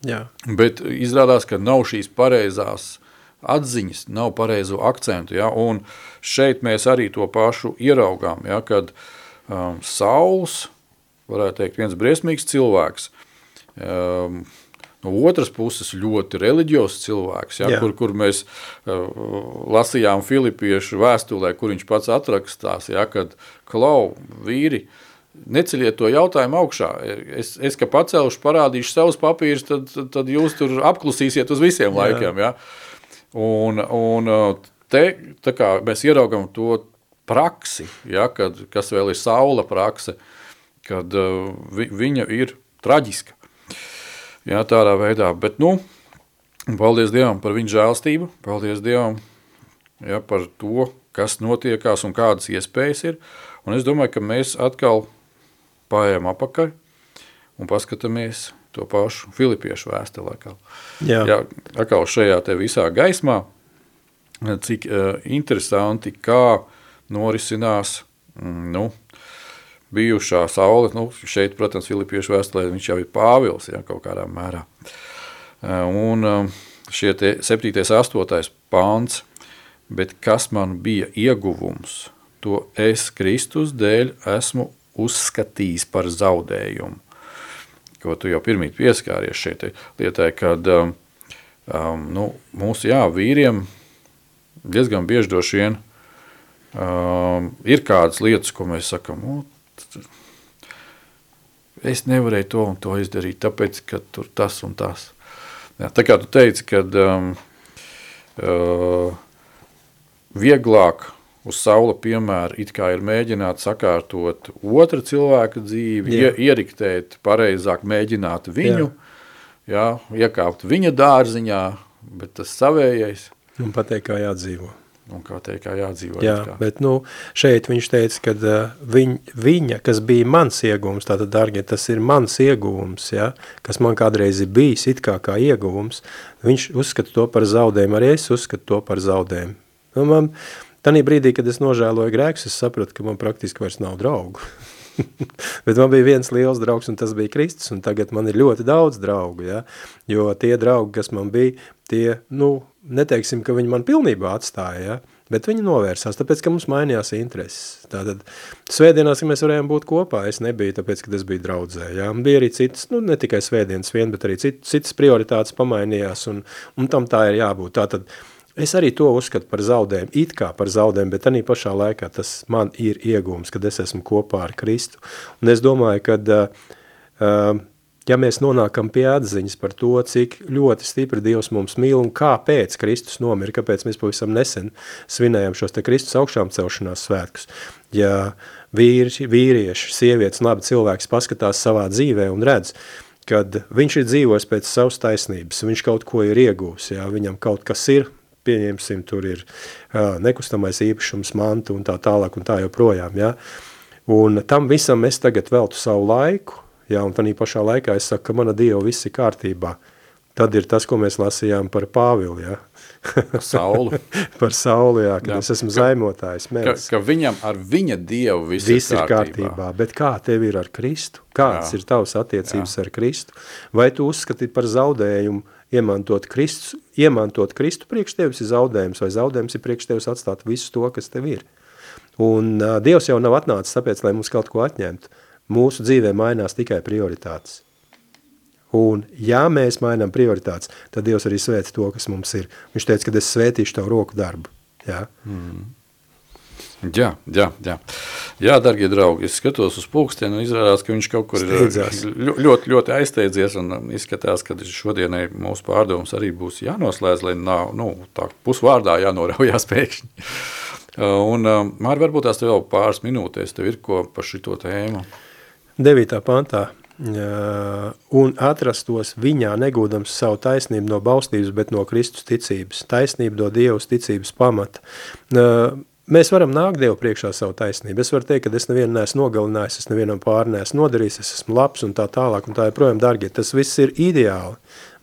jā. Bet izrādās, ka nav šīs pareizās atziņas, nav pareizo akcentu, ja, un šeit mēs arī to pašu ieraugām, ja, kad um, Sauls, varētu teikt, viens briesmīgs cilvēks, um, no otras puses ļoti reliģios cilvēks, ja, kur, kur mēs uh, lasījām Filipiešu vēstulē, kur viņš pats atrakstās, ja, kad klau vīri, neceļiet to jautājumu augšā. Es, es ka pacelšu, parādīšu savus papīrus, tad, tad jūs tur apklusīsiet uz visiem Jā. laikiem. Ja. Un, un te kā, mēs ieraugam to praksi, ja, kad, kas vēl ir saula prakse, kad uh, vi, viņa ir traģiska. Jā, tādā veidā, bet nu, paldies Dievam par viņu žēlstību, paldies Dievam ja, par to, kas notiekās un kādas iespējas ir, un es domāju, ka mēs atkal paējam apakaļ un paskatāmies to pašu Filipiešu vēstulē. Jā. Jā, atkal šajā te visā gaismā, cik uh, interesanti, kā norisinās mm, nu, bijušā saule, nu, šeit, protams, Filipiešu vēstulē viņš jau ir Pāvils, ja, kaut kādā mērā. Un šie 7. 8. pāns, bet kas man bija ieguvums, to es Kristus dēļ esmu uzskatījis par zaudējumu. Ko tu jau pirmīt pieskāries šeit lietai, kad um, nu, mūsu jā, vīriem diezgan bieži droši vien um, ir kādas lietas, ko mēs sakam, nu, es nevarēju to un to izdarīt, tāpēc, ka tur tas un tas. Jā, tā kā tu teici, kad um, uh, vieglāk uz saula piemēra it kā ir mēģināt sakārtot otra cilvēka dzīvi, jā. ieriktēt pareizāk, mēģināt viņu, jā. Jā, iekāpt viņa dārziņā, bet tas savējais. Un pateikt, kā jādzīvo. Un kā teikt, kā jādzīvo. Jā, kā. bet nu, šeit viņš teica, ka uh, viņ, viņa, kas bija mans ieguvums, tātad, dargie, tas ir mans ieguvums, ja, kas man kādreiz ir bijis it kā kā ieguvums, viņš uzskata to par zaudējumu, arī es uzskatu to par zaudējumu. Nu, man, tanī brīdī, kad es nožēloju grēkus, es sapratu, ka man praktiski vairs nav draugu. Bet man bija viens liels draugs, un tas bija Kristus, un tagad man ir ļoti daudz draugu, ja? jo tie draugi, kas man bija, tie, nu, neteiksim, ka viņi man pilnībā atstāja, ja? bet viņi novērsās, tāpēc, ka mums mainījās intereses. Tātad svētdienās, ka mēs varējām būt kopā, es nebiju, tāpēc, ka es biju draudzē, ja? un bija arī citas, nu, ne tikai svētdienas vien, bet arī citas, citas prioritātes pamainījās, un, un tam tā ir jābūt. Tātad, Es arī to uzskatu par zaudējumu, it kā par zaudējumu, bet arī pašā laikā tas man ir iegūms, kad es esmu kopā ar Kristu. Un es domāju, ka uh, ja mēs nonākam pie atziņas par to, cik ļoti stipri Dievs mums mīl un kāpēc Kristus nomira, kāpēc mēs pavisam nesen svinējam šos te Kristus augšām celšanās svētkus. Ja vīri, vīrieši, sievietes, labi cilvēks paskatās savā dzīvē un redz, kad viņš ir dzīvojis pēc savas taisnības, viņš kaut ko ir iegūs, jā, viņam kaut kas ir, pieņemsim, tur ir jā, nekustamais īpašums, mantu un tā tālāk un tā joprojām, jā. Un tam visam es tagad veltu savu laiku, Jā, un tādā pašā laikā es saku, ka mana Dieva viss ir kārtībā. Tad ir tas, ko mēs lasījām par Pāvilu, ja? sauli. par sauli, jā, kad jā. es esmu ka, zaimotājs. Mēs. Ka, ka viņam ar viņa Dievu viss, viss ir, kārtībā. kārtībā. Bet kā tev ir ar Kristu? Kāds jā. ir tavs attiecības jā. ar Kristu? Vai tu uzskati par zaudējumu iemantot Kristu, iemantot Kristu priekš tevis ir zaudējums, vai zaudējums ir priekš tevis atstāt visu to, kas tev ir? Un uh, Dievs jau nav atnācis tāpēc, lai mums kaut ko atņemtu mūsu dzīvē mainās tikai prioritātes. Un, ja mēs mainām prioritātes, tad Dievs arī svēta to, kas mums ir. Viņš teica, ka es svētīšu tavu roku darbu. Ja? Mm. Jā, jā, jā. jā, darbie draugi, es skatos uz pulksteni un izrādās, ka viņš kaut kur Steidzās. ir ļoti, ļoti aizsteidzies. Izskatās, ka šodienai mūsu pārdomas arī būs jānoslēdz, lai nav nu, tā pusvārdā jānoraujās pēkšņi. Un, Māri, varbūt tās tev vēl pāris minūtēs tev ir ko par šito tēmu. 9. pantā, un atrastos viņā negūdams savu taisnību no baustības, bet no Kristus ticības. Taisnība no Dievas ticības pamata. Mēs varam nākt Dievu priekšā savu taisnību. Es varu teikt, ka es nevienu neesmu nogalinājis, es nevienam pār neesmu nodarījis, es esmu labs un tā tālāk un tā joprojām, dargie. Tas viss ir ideāli,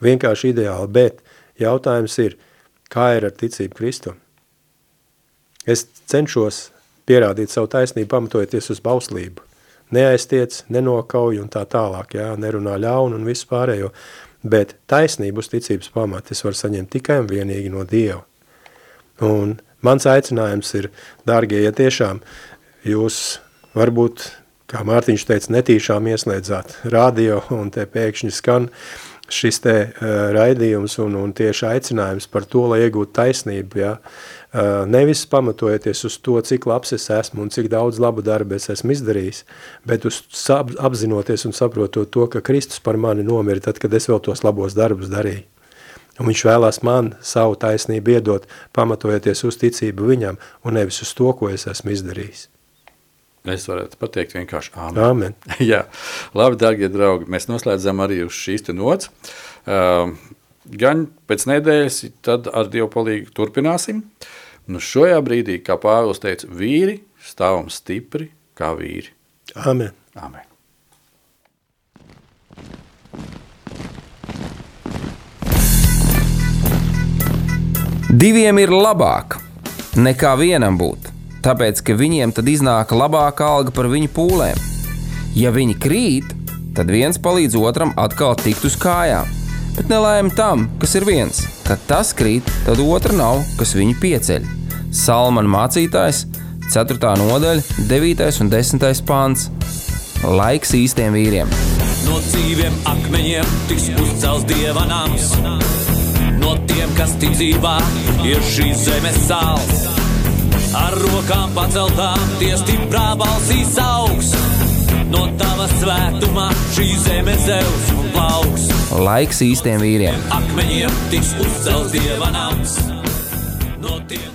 vienkārši ideāli, bet jautājums ir, kā ir ar ticību Kristu? Es cenšos pierādīt savu taisnību pamatojoties uz bauslību neaiztiec, nenokauj un tā tālāk, jā, nerunā ļaunu un visu pārējo, bet taisnību uz ticības pamata es varu saņemt tikai un vienīgi no Dieva. Un mans aicinājums ir, dārgie, ja tiešām jūs varbūt, kā Mārtiņš teica, netīšām ieslēdzāt radio un te pēkšņi skan šis te uh, raidījums un, un tieši aicinājums par to, lai iegūtu taisnību, ja, uh, nevis pamatojoties uz to, cik labs es esmu un cik daudz labu darbu es esmu izdarījis, bet uz apzinoties un saprotot to, ka Kristus par mani nomira tad, kad es vēl tos labos darbus darīju. Un viņš vēlās man savu taisnību iedot, pamatojoties uz ticību viņam un nevis uz to, ko es esmu izdarījis. Es varētu pateikt vienkārši āmen. Āmen. Jā, labi, dārgie draugi, mēs noslēdzam arī uz šīs te nots. Uh, gan pēc nedēļas, tad ar Dievu palīgu turpināsim. Nu šajā brīdī, kā Pāvils teica, vīri stāvam stipri kā vīri. Amen. Amen. Diviem ir labāk nekā vienam būt, tāpēc ka viņiem tad iznāk labāka alga par viņu pūlēm. Ja viņi krīt, tad viens palīdz otram atkal tikt uz kājām. Bet nelēma tam, kas ir viens. Kad tas krīt, tad otra nav, kas viņu pieceļ. Salmāna mācītājs, 4. nodaļa, 9. un 10. pāns. Laiks īstiem vīriem. No dzīviem akmeņiem tiks uzcelts dieva nams. No tiem, kas ticībā ir šīs zemes sāls. Ar rokām paceltām, tie stiprā balsīs augs. No tava svētumā šī zeme zeus un plauks. Laiks īstiem vīriem. Akmeņiem tiks uzcelts dieva nams. No tiem,